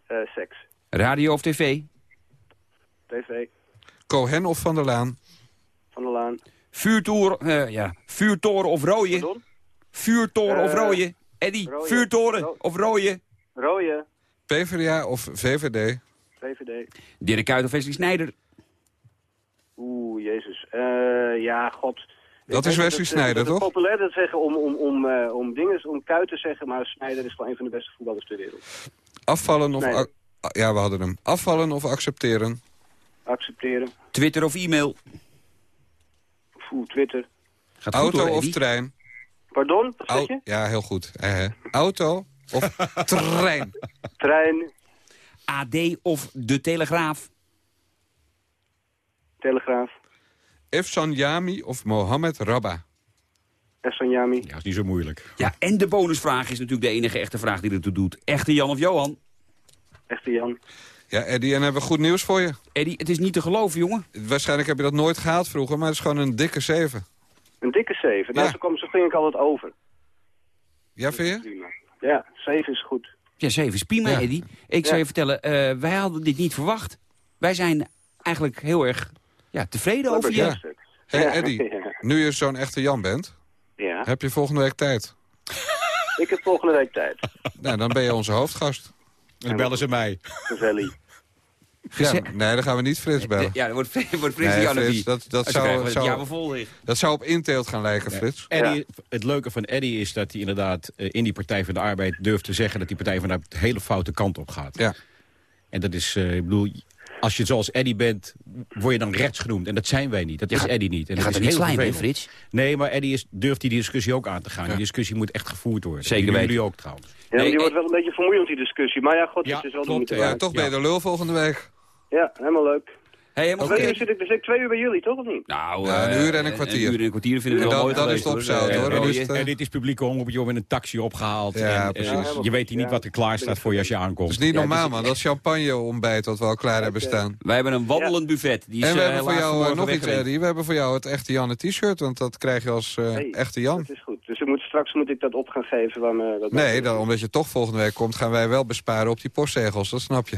Speaker 12: Eh, seks.
Speaker 5: Radio of tv?
Speaker 12: TV.
Speaker 6: Cohen of Van der Laan?
Speaker 12: Van der Laan.
Speaker 5: Vuurtoren, eh, ja. Vuurtoren of rooien?
Speaker 12: Pardon?
Speaker 5: Vuurtoren of
Speaker 12: Eh,
Speaker 5: rooien? Eddie,
Speaker 12: rooien.
Speaker 5: vuurtoren
Speaker 12: Ro-
Speaker 5: of rooien?
Speaker 12: Rooie.
Speaker 6: PvdA of VVD?
Speaker 12: VVD.
Speaker 5: Dirk Kuyt of Wesley Snijder?
Speaker 12: Oeh, jezus. Eh, ja, god.
Speaker 6: Dat is Wesley
Speaker 12: het-
Speaker 6: Sneijder,
Speaker 12: het is
Speaker 6: toch?
Speaker 12: populair te zeggen om, om, om, om dingen, om kuit te zeggen, maar Snijder is gewoon een van de beste voetballers ter wereld.
Speaker 6: Afvallen of... Ja, we hadden hem. Afvallen of accepteren?
Speaker 12: Accepteren.
Speaker 5: Twitter of e-mail?
Speaker 12: Oeh, Twitter.
Speaker 5: Gaat goed
Speaker 6: Auto
Speaker 5: hoor,
Speaker 6: of trein?
Speaker 12: Pardon, wat je?
Speaker 6: ja, heel goed. Eh, hè. Auto of trein?
Speaker 12: Trein,
Speaker 5: AD of De Telegraaf?
Speaker 12: Telegraaf,
Speaker 6: Efsan Yami of Mohammed Rabba?
Speaker 12: Essanyami.
Speaker 11: Ja, is niet zo moeilijk.
Speaker 5: Ja, en de bonusvraag is natuurlijk de enige echte vraag die ertoe doet. Echte Jan of Johan?
Speaker 12: Echte Jan.
Speaker 6: Ja, Eddie, en hebben we goed nieuws voor je.
Speaker 5: Eddie, het is niet te geloven, jongen.
Speaker 6: Waarschijnlijk heb je dat nooit gehaald vroeger, maar het is gewoon een dikke 7.
Speaker 12: Een dikke 7. Nou,
Speaker 6: Ja.
Speaker 12: zo, kom, zo ging ik altijd over.
Speaker 6: Ja, vind je?
Speaker 12: Ja, 7 is goed.
Speaker 5: Ja, zeven is prima,
Speaker 6: Ja.
Speaker 5: Eddie. Ik zou je vertellen, eh, wij hadden dit niet verwacht. Wij zijn eigenlijk heel erg ja, tevreden over je.
Speaker 6: Ja. Hey Eddie, nu je zo'n echte Jan bent,
Speaker 12: Ja,
Speaker 6: heb je volgende week tijd?
Speaker 12: ik heb volgende week tijd.
Speaker 6: Nou, dan ben je onze hoofdgast.
Speaker 11: Dan bellen ze mij.
Speaker 12: Gezellig.
Speaker 6: Ja, nee, dan gaan we niet Frits bellen.
Speaker 5: Ja, dat wordt, wordt Frits
Speaker 6: Nee,
Speaker 5: die
Speaker 6: Frits, dat, dat, zou, zou,
Speaker 5: vol
Speaker 6: dat zou op inteelt gaan lijken, Frits.
Speaker 11: Eddie, Het leuke van Eddie is dat hij inderdaad eh, in die Partij van de Arbeid durft te zeggen... dat die Partij van de Arbeid de hele foute kant op gaat.
Speaker 6: Ja.
Speaker 11: En dat is, eh, ik bedoel, als je zoals Eddie bent, word je dan rechts genoemd. En dat zijn wij niet. Dat is Eddie niet. En
Speaker 5: je
Speaker 11: dat
Speaker 5: gaat
Speaker 11: is
Speaker 5: er niet
Speaker 11: heel
Speaker 5: slijmen, hè. Frits?
Speaker 11: Nee, maar Eddie is, durft die discussie ook aan te gaan. Die discussie moet echt gevoerd worden.
Speaker 5: Zeker
Speaker 11: Jullie
Speaker 5: weten.
Speaker 11: ook trouwens.
Speaker 12: Ja,
Speaker 5: Nee,
Speaker 12: die wordt wel een beetje vermoeiend, die discussie. Maar ja, god,
Speaker 11: Ja,
Speaker 12: het is wel de
Speaker 11: klopt,
Speaker 12: moeite
Speaker 11: ja.
Speaker 6: Toch ben je de lul volgende week.
Speaker 12: Ja, helemaal leuk.
Speaker 5: Hey, helemaal
Speaker 12: Twee
Speaker 5: goed.
Speaker 12: uur zit ik, dus ik twee uur bij jullie, toch of niet?
Speaker 5: Nou,
Speaker 6: een
Speaker 5: eh,
Speaker 6: uur en een kwartier.
Speaker 5: Een uur en een kwartier vinden we
Speaker 6: En
Speaker 5: wel
Speaker 6: dan-
Speaker 5: mooi
Speaker 6: dan
Speaker 5: geweest,
Speaker 6: is het opzout, hoor. Eh,
Speaker 11: En dit is publiek omroep, je wordt met een taxi opgehaald.
Speaker 6: Ja,
Speaker 11: en, eh,
Speaker 6: precies.
Speaker 11: Je weet niet wat er klaar staat voor je als je aankomt.
Speaker 6: Dat is niet
Speaker 5: Ja,
Speaker 6: normaal,
Speaker 5: dus-
Speaker 6: man. Dat is champagne-ontbijt wat we al klaar hebben staan.
Speaker 5: Wij hebben een wandelend buffet. Die is,
Speaker 6: En we
Speaker 5: eh,
Speaker 6: hebben voor jou nog iets. Eddie. We hebben voor jou het echte Janne t-shirt, want dat krijg je als eh,
Speaker 12: Hey,
Speaker 6: echte Jan.
Speaker 12: Dat is goed. Dus moet, straks moet ik dat op gaan geven. Dat
Speaker 6: Nee, dan, omdat je toch volgende week komt, gaan wij wel besparen op die postzegels. Dat snap je.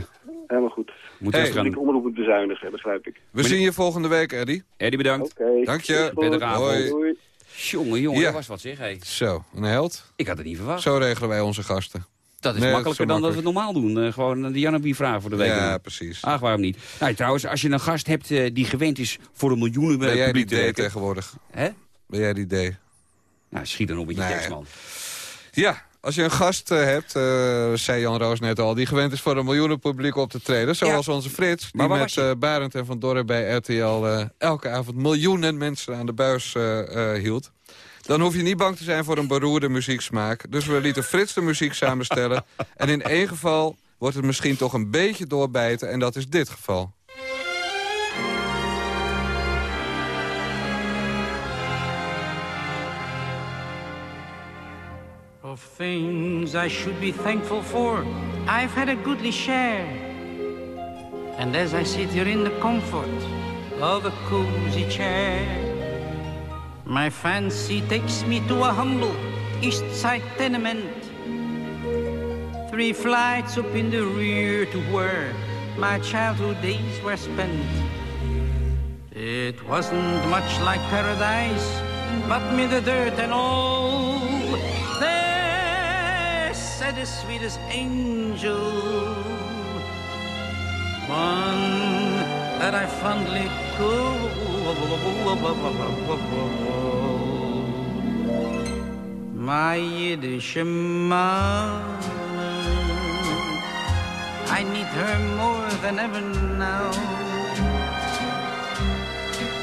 Speaker 12: Helemaal goed.
Speaker 5: Moet
Speaker 6: Hey.
Speaker 5: gaan.
Speaker 12: omroep moet bezuinigen, begrijp ik.
Speaker 6: We zien je volgende week, Eddie.
Speaker 5: Eddie, bedankt.
Speaker 12: Oké.
Speaker 6: Dank je.
Speaker 5: avond.
Speaker 6: Hoi.
Speaker 12: Doei.
Speaker 5: Jongen, jongen,
Speaker 6: Ja.
Speaker 5: dat was wat zeg. Hey.
Speaker 6: Zo, een held.
Speaker 5: Ik had het niet verwacht.
Speaker 6: Zo regelen wij onze gasten.
Speaker 5: Dat is
Speaker 6: Nee, dat is
Speaker 5: makkelijker dan dat we het normaal doen. Eh, gewoon de Janneby vragen voor de week.
Speaker 6: Ja, precies.
Speaker 5: Ach, waarom niet? Nou, trouwens, als je een gast hebt eh, die gewend is voor een miljoenen
Speaker 6: Ben jij die
Speaker 5: publiek te
Speaker 6: D tegenwoordig?
Speaker 5: Hè?
Speaker 6: Ben jij die D?
Speaker 5: Nou, schiet dan op met je
Speaker 6: Nee.
Speaker 5: tekst, man.
Speaker 6: Ja, als je een gast eh, hebt, eh, zei Jan Roos net al... die gewend is voor een miljoenen publiek op te treden. Zoals onze Frits, die met eh, Barend en Van Dorren bij RTL... elke avond miljoenen mensen aan de buis hield. Dan hoef je niet bang te zijn voor een beroerde muzieksmaak. Dus we lieten Frits de muziek samenstellen. en in één geval wordt het misschien toch een beetje doorbijten... en dat is dit geval.
Speaker 7: Of things I should be thankful for, I've had a goodly share. And as I sit here in the comfort of a cozy chair, my fancy takes me to a humble east side tenement. Three flights up in the rear to where my childhood days were spent. It wasn't much like paradise, but me the dirt and all. There said the sweetest angel, one that I fondly call my Yiddish mama. I need her more than ever now.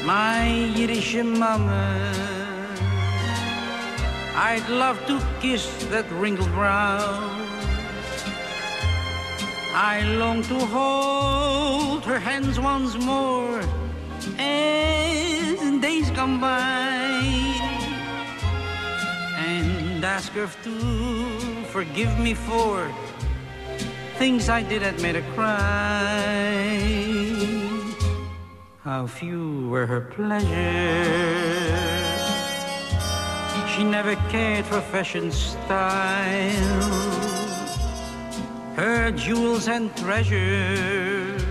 Speaker 7: My Yiddish mama. I'd love to kiss that wrinkled brow. I long to hold her hands once more as days come by and ask her to forgive me for things I did that made her cry. How few were her pleasures. She never cared for fashion style. Her jewels and treasures,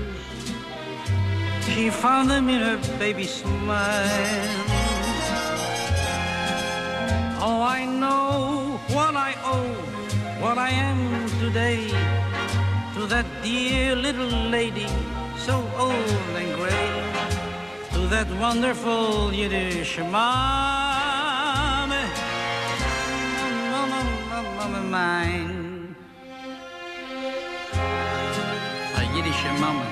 Speaker 7: she found them in her baby smile. Oh, I know what I owe, what I am today to that dear little lady, so old and gray, to that wonderful Yiddish mama, mine. A jiddische Mama,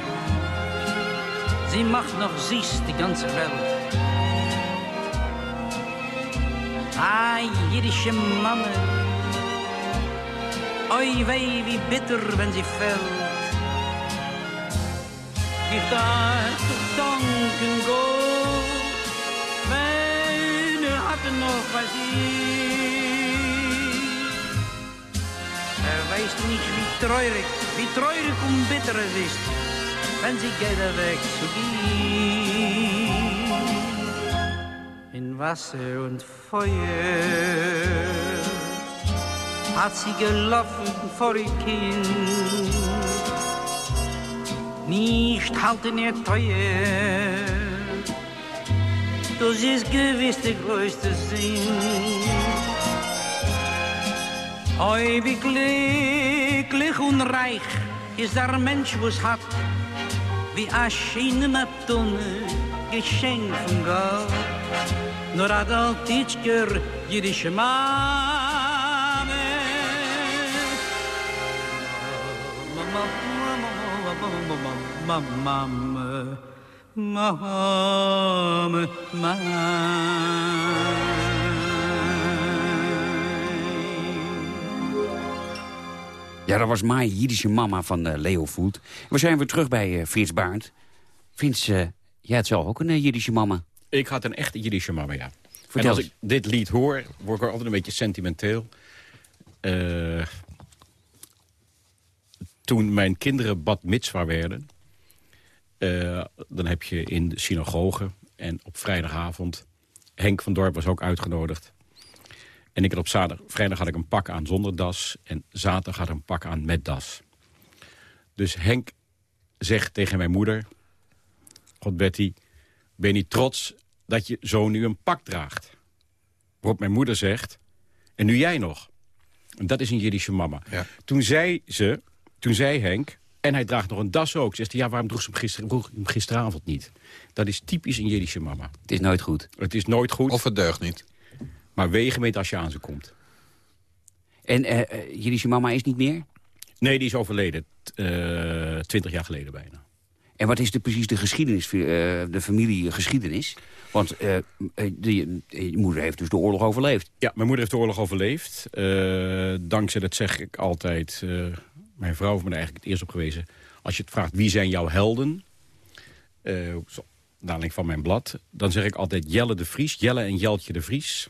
Speaker 7: sie macht noch süß die ganze Welt. Ah, jiddische Mama, oi weh, wie bitter, wenn sie fällt. Ich darf doch danken Gott, wenn er hatte noch was ich. Er weiß nicht, wie treurig, wie treurig und bitter es ist, wenn sie geht er weg zu gehen. In Wasser und Feuer hat sie gelaufen vor ihr Kind. Nicht halten ihr teuer, das ist gewiss der größte Sinn. Oi, wie glücklich und reich ist der Mensch, was hat, wie a schöne Neptune, Geschenk von Gott. Nur hat altitschker jüdische Mame. Mama, mama, mama, mama, mama,
Speaker 5: Ja, dat was Maaie, Jiddische mama van eh, Leo Voelt. We zijn weer terug bij eh, Frits Baarnd. Frits, eh, jij had zelf ook een uh, Jiddische mama.
Speaker 11: Ik had een echte Jiddische mama, ja.
Speaker 5: Vertel
Speaker 11: en als ik dit lied hoor, word ik er altijd een beetje sentimenteel. Toen mijn kinderen bad mitzwa werden... dan heb je in de synagoge en op vrijdagavond... Henk van Dorp was ook uitgenodigd. En ik had op zaterdag, vrijdag had ik een pak aan zonder das... en zaterdag had ik een pak aan met das. Dus Henk zegt tegen mijn moeder... God Betty, ben je niet trots dat je zo nu een pak draagt? Waarop mijn moeder zegt, en nu jij nog. En dat is een Jiddische mama. Toen zei ze, toen zei Henk, en hij draagt nog een das ook. Ze zegt, ja, waarom droeg ze hem, gister, droeg hem gisteravond niet? Dat is typisch een Jiddische mama.
Speaker 5: Het is nooit goed.
Speaker 11: Het is nooit goed.
Speaker 6: Of het deugt niet.
Speaker 11: Maar wegen meet als je aan ze komt.
Speaker 5: En eh eh, Jiddische mama is niet meer?
Speaker 11: Nee, die is overleden. eh, Twintig jaar geleden bijna.
Speaker 5: En wat is de, precies de geschiedenis, eh, de familiegeschiedenis? Want eh, eh, de, eh, je moeder heeft dus de oorlog overleefd.
Speaker 11: Ja, mijn moeder heeft de oorlog overleefd. Eh, dankzij, dat zeg ik altijd, eh, mijn vrouw heeft me er eigenlijk het eerst op gewezen. Als je het vraagt, wie zijn jouw helden? Eh zo, van mijn blad. Dan zeg ik altijd Jelle de Vries. Jelle en Jeltje de Vries.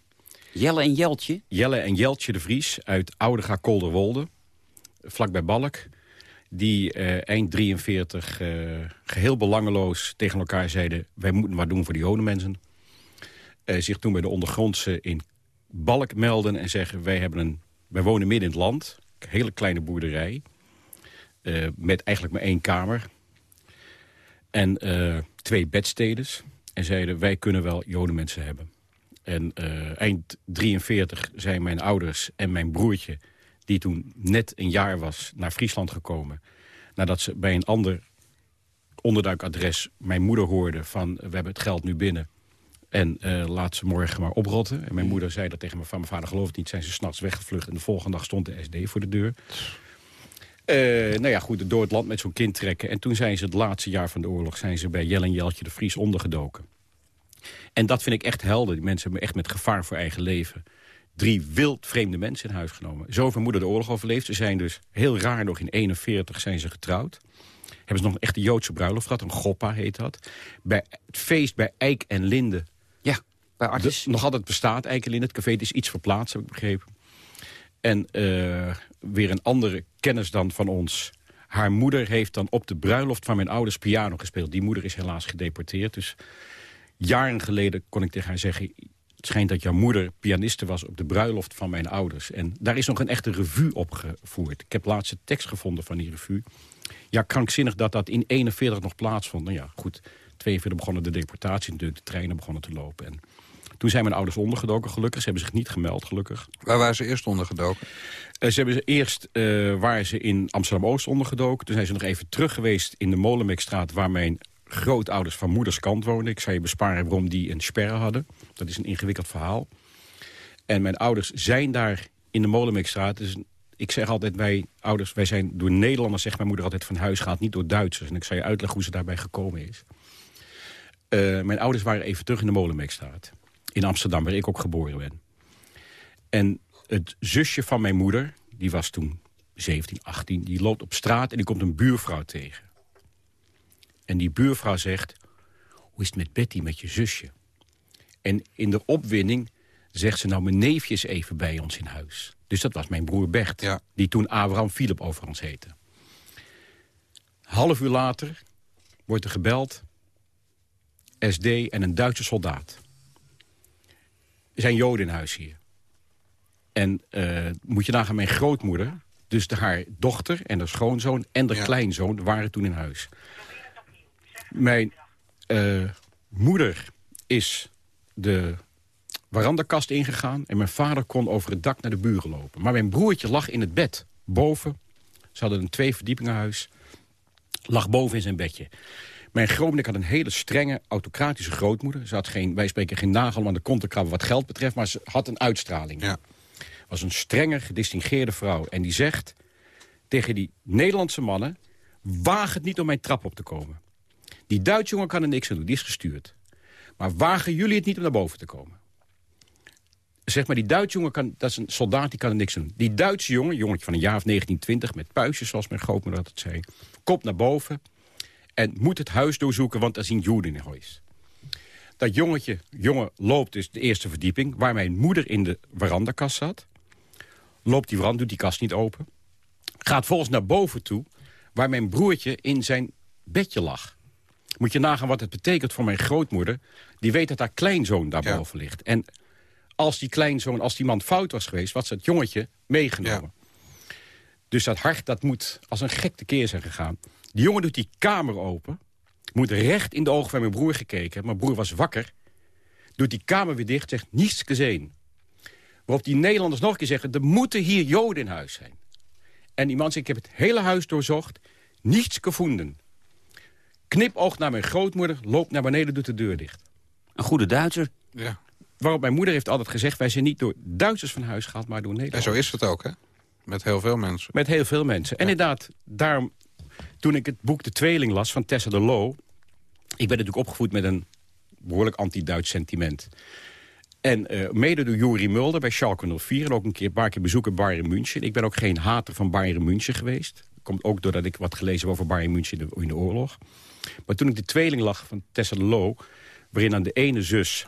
Speaker 5: Jelle en Jeltje?
Speaker 11: Jelle en Jeltje de Vries uit Oudega Kolderwolde. Vlakbij Balk. Die eh, eind 43 eh, geheel belangeloos tegen elkaar zeiden... wij moeten wat doen voor die Jodenmensen. Eh, zich toen bij de ondergrondse in Balk melden en zeggen... wij, hebben een, wij wonen midden in het land. Een hele kleine boerderij. eh, met eigenlijk maar één kamer. En twee bedstedes. En zeiden, wij kunnen wel Jodenmensen hebben. En eh, eind 43 zijn mijn ouders en mijn broertje... die toen net een jaar was, naar Friesland gekomen... nadat ze bij een ander onderduikadres mijn moeder hoorde van... we hebben het geld nu binnen en eh, laat ze morgen maar oprotten. En mijn moeder zei dat tegen me van mijn vader gelooft het niet... zijn ze s'nachts weggevlucht en de volgende dag stond de SD voor de deur. Eh, nou ja, goed, door het land met zo'n kind trekken. En toen zijn ze het laatste jaar van de oorlog... zijn ze bij Jelle en Jeltje de Vries ondergedoken. En dat vind ik echt helder. Die mensen hebben echt met gevaar voor eigen leven... drie wild vreemde mensen in huis genomen. Zo moeder de oorlog overleefd. Ze zijn dus heel raar nog in 41 zijn ze getrouwd. Hebben ze nog een echte Joodse bruiloft gehad. Een goppa heet dat. Bij het feest bij Eik en Linde.
Speaker 5: Ja, bij Artis.
Speaker 11: nog altijd bestaat Eik en Linde. Het café het is iets verplaatst, heb ik begrepen. En eh, weer een andere kennis dan van ons. Haar moeder heeft dan op de bruiloft van mijn ouders piano gespeeld. Die moeder is helaas gedeporteerd. Dus jaren geleden kon ik tegen haar zeggen... het schijnt dat jouw moeder pianiste was op de bruiloft van mijn ouders. En daar is nog een echte revue opgevoerd. Ik heb laatst een tekst gevonden van die revue. Ja, krankzinnig dat dat in 41 nog plaatsvond. Nou ja, goed, 42 begonnen de deportatie natuurlijk. De treinen begonnen te lopen. En toen zijn mijn ouders ondergedoken, gelukkig. Ze hebben zich niet gemeld, gelukkig.
Speaker 6: Waar waren ze eerst ondergedoken?
Speaker 11: Eh, ze hebben ze eerst eh, waren ze in Amsterdam-Oost ondergedoken. Toen zijn ze nog even terug geweest in de Molenbeekstraat... waar mijn grootouders van moeders kant woonden. Ik zou je besparen waarom die een sperre hadden. Dat is een ingewikkeld verhaal. En mijn ouders zijn daar in de Molenbeekstraat. Dus ik zeg altijd, wij ouders, wij zijn door Nederlanders... zegt mijn moeder altijd van huis gaat, niet door Duitsers. En ik zal je uitleggen hoe ze daarbij gekomen is. Eh, mijn ouders waren even terug in de Molenbeekstraat. In Amsterdam, waar ik ook geboren ben. En het zusje van mijn moeder, die was toen 17, 18... die loopt op straat en die komt een buurvrouw tegen. En die buurvrouw zegt... hoe is het met Betty, met je zusje? En in de opwinding zegt ze... nou, mijn neefje is even bij ons in huis. Dus dat was mijn broer Bert, die toen Abraham Philip over ons heette. Half uur later wordt er gebeld... SD en een Duitse soldaat. Er zijn Joden in huis hier. En eh, moet je nagaan, mijn grootmoeder... dus de, haar dochter en haar schoonzoon en haar kleinzoon waren toen in huis. Mijn eh, moeder is de verandakast ingegaan... en mijn vader kon over het dak naar de buren lopen. Maar mijn broertje lag in het bed, boven. Ze hadden een twee verdiepingenhuis. Lag boven in zijn bedje. Mijn grootmoeder had een hele strenge, autocratische grootmoeder. Ze had geen, wij spreken geen nagel aan de kont te krabben wat geld betreft... maar ze had een uitstraling. Ja. was een strenge, gedistingeerde vrouw. En die zegt tegen die Nederlandse mannen... waag het niet om mijn trap op te komen. Die Duitse jongen kan er niks aan doen, die is gestuurd. Maar wagen jullie het niet om naar boven te komen? Zeg maar, die Duitse jongen, kan, dat is een soldaat, die kan er niks aan doen. Die Duitse jongen, jongetje van een jaar of 1920... met puistjes, zoals mijn grootmoeder altijd zei... komt naar boven en moet het huis doorzoeken, want daar zien Joden in huis. Dat jongetje, jongen loopt dus de eerste verdieping... waar mijn moeder in de verandakast zat. Loopt die veranda, doet die kast niet open. Gaat volgens naar boven toe, waar mijn broertje in zijn bedje lag. Moet je nagaan wat het betekent voor mijn grootmoeder. Die weet dat haar kleinzoon daarboven ligt. En als die kleinzoon, als die man fout was geweest... was het jongetje meegenomen. Dus dat hart, dat moet als een gek tekeer zijn gegaan. Die jongen doet die kamer open. Moet recht in de ogen van mijn broer gekeken. Mijn broer was wakker. Doet die kamer weer dicht, zegt niets gezien. Waarop die Nederlanders nog een keer zeggen... er moeten hier Joden in huis zijn. En die man zegt, ik heb het hele huis doorzocht. Niets gevonden. Knipoog naar mijn grootmoeder, loopt naar beneden, doet de deur dicht.
Speaker 5: Een goede Duitser.
Speaker 6: Ja.
Speaker 11: Waarop mijn moeder heeft altijd gezegd... wij zijn niet door Duitsers van huis gehaald, maar door Nederlanders.
Speaker 6: En zo is het ook, hè? Met heel veel mensen.
Speaker 11: Met heel veel mensen. En inderdaad, daarom, toen ik het boek De Tweeling las van Tessa de Loo... ik ben natuurlijk opgevoed met een behoorlijk anti-Duits sentiment. En uh, mede door Juri Mulder bij Schalke 04... en ook een keer, een paar keer bezoeken Bayern München. Ik ben ook geen hater van Bayern München geweest. Komt ook doordat ik wat gelezen heb over Bayern München in de, in de oorlog. Maar toen ik de tweeling lag van Tessa de Loo... waarin aan de ene zus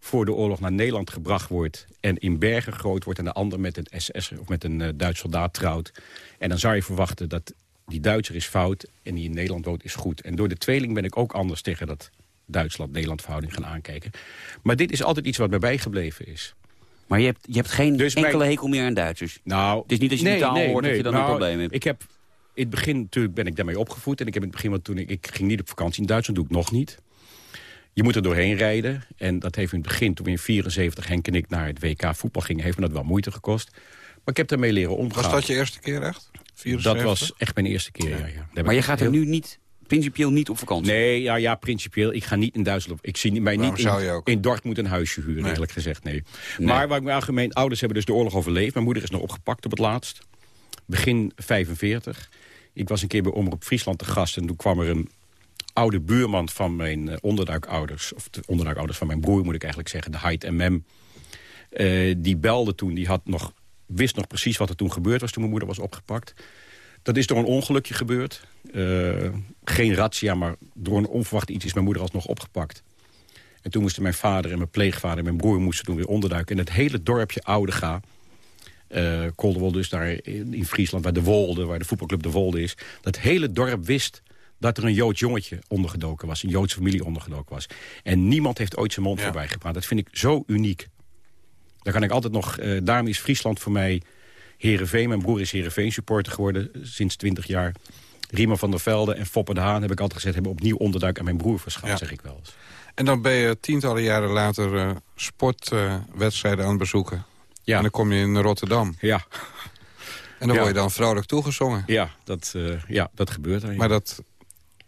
Speaker 11: voor de oorlog naar Nederland gebracht wordt... en in Bergen groot wordt en de ander met een SS of met een uh, Duits soldaat trouwt. En dan zou je verwachten dat die Duitser is fout en die in Nederland woont is goed. En door de tweeling ben ik ook anders tegen dat Duitsland-Nederland verhouding gaan aankijken. Maar dit is altijd iets wat mij bijgebleven is.
Speaker 5: Maar je hebt, je hebt geen dus enkele mijn... hekel meer aan Duitsers?
Speaker 11: Nou,
Speaker 5: het is niet als je
Speaker 11: nee,
Speaker 5: taal
Speaker 11: nee,
Speaker 5: hoort
Speaker 11: nee,
Speaker 5: dat je dan
Speaker 11: nou,
Speaker 5: een probleem hebt.
Speaker 11: Ik heb in het begin natuurlijk ben ik daarmee opgevoed. En ik heb in het begin, want toen ik, ik ging niet op vakantie in Duitsland, doe ik nog niet. Je moet er doorheen rijden. En dat heeft in het begin, toen we in 74 Henk en ik naar het WK voetbal gingen... heeft me dat wel moeite gekost. Maar ik heb daarmee leren omgaan.
Speaker 6: Was dat je eerste keer echt? 74?
Speaker 11: Dat was echt mijn eerste keer, ja. ja.
Speaker 5: Maar je gaat er nu niet, principieel niet op vakantie?
Speaker 11: Nee, ja, ja principieel. Ik ga niet in Duitsland. Ik zie mij
Speaker 6: Waarom
Speaker 11: niet
Speaker 6: zou je
Speaker 11: in,
Speaker 6: ook?
Speaker 11: in Dortmund een huisje huren,
Speaker 6: Nee.
Speaker 11: eerlijk gezegd. Nee. Maar waar ik mijn algemeen... Ouders hebben dus de oorlog overleefd. Mijn moeder is nog opgepakt op het laatst. Begin 45. Ik was een keer bij Omroep Friesland te gast... en toen kwam er een oude buurman van mijn eh, onderduikouders... of de onderduikouders van mijn broer, moet ik eigenlijk zeggen... de Heid en Mem. Eh, die belde toen, die had nog, wist nog precies wat er toen gebeurd was... toen mijn moeder was opgepakt. Dat is door een ongelukje gebeurd. Eh, geen razzia, maar door een onverwacht iets is mijn moeder alsnog opgepakt. En toen moesten mijn vader en mijn pleegvader en mijn broer moesten toen weer onderduiken. En het hele dorpje Oudega, Kolderwol dus daar in, in Friesland... waar de Wolde, waar de voetbalclub de Wolde is... dat hele dorp wist dat er een Joods jongetje ondergedoken was. Een Joodse familie ondergedoken was. En niemand heeft ooit zijn mond voorbij gepraat. Dat vind ik zo uniek. Daar kan ik altijd nog... eh, daarom is Friesland voor mij Heerenveen. Mijn broer is Heerenveen supporter geworden sinds 20 jaar. Riemer van der Velde en Foppe de Haan, heb ik altijd gezegd... hebben opnieuw onderduik aan mijn broer verschaft,
Speaker 6: Ja.
Speaker 11: zeg ik wel eens.
Speaker 6: En dan ben je tientallen jaren later eh, sportwedstrijden aan het bezoeken.
Speaker 11: Ja.
Speaker 6: En dan kom je in Rotterdam.
Speaker 11: Ja.
Speaker 6: En dan
Speaker 11: Ja.
Speaker 6: word je dan vrolijk toegezongen.
Speaker 11: Ja, dat, eh, ja, dat gebeurt er. ja.
Speaker 6: Maar dat,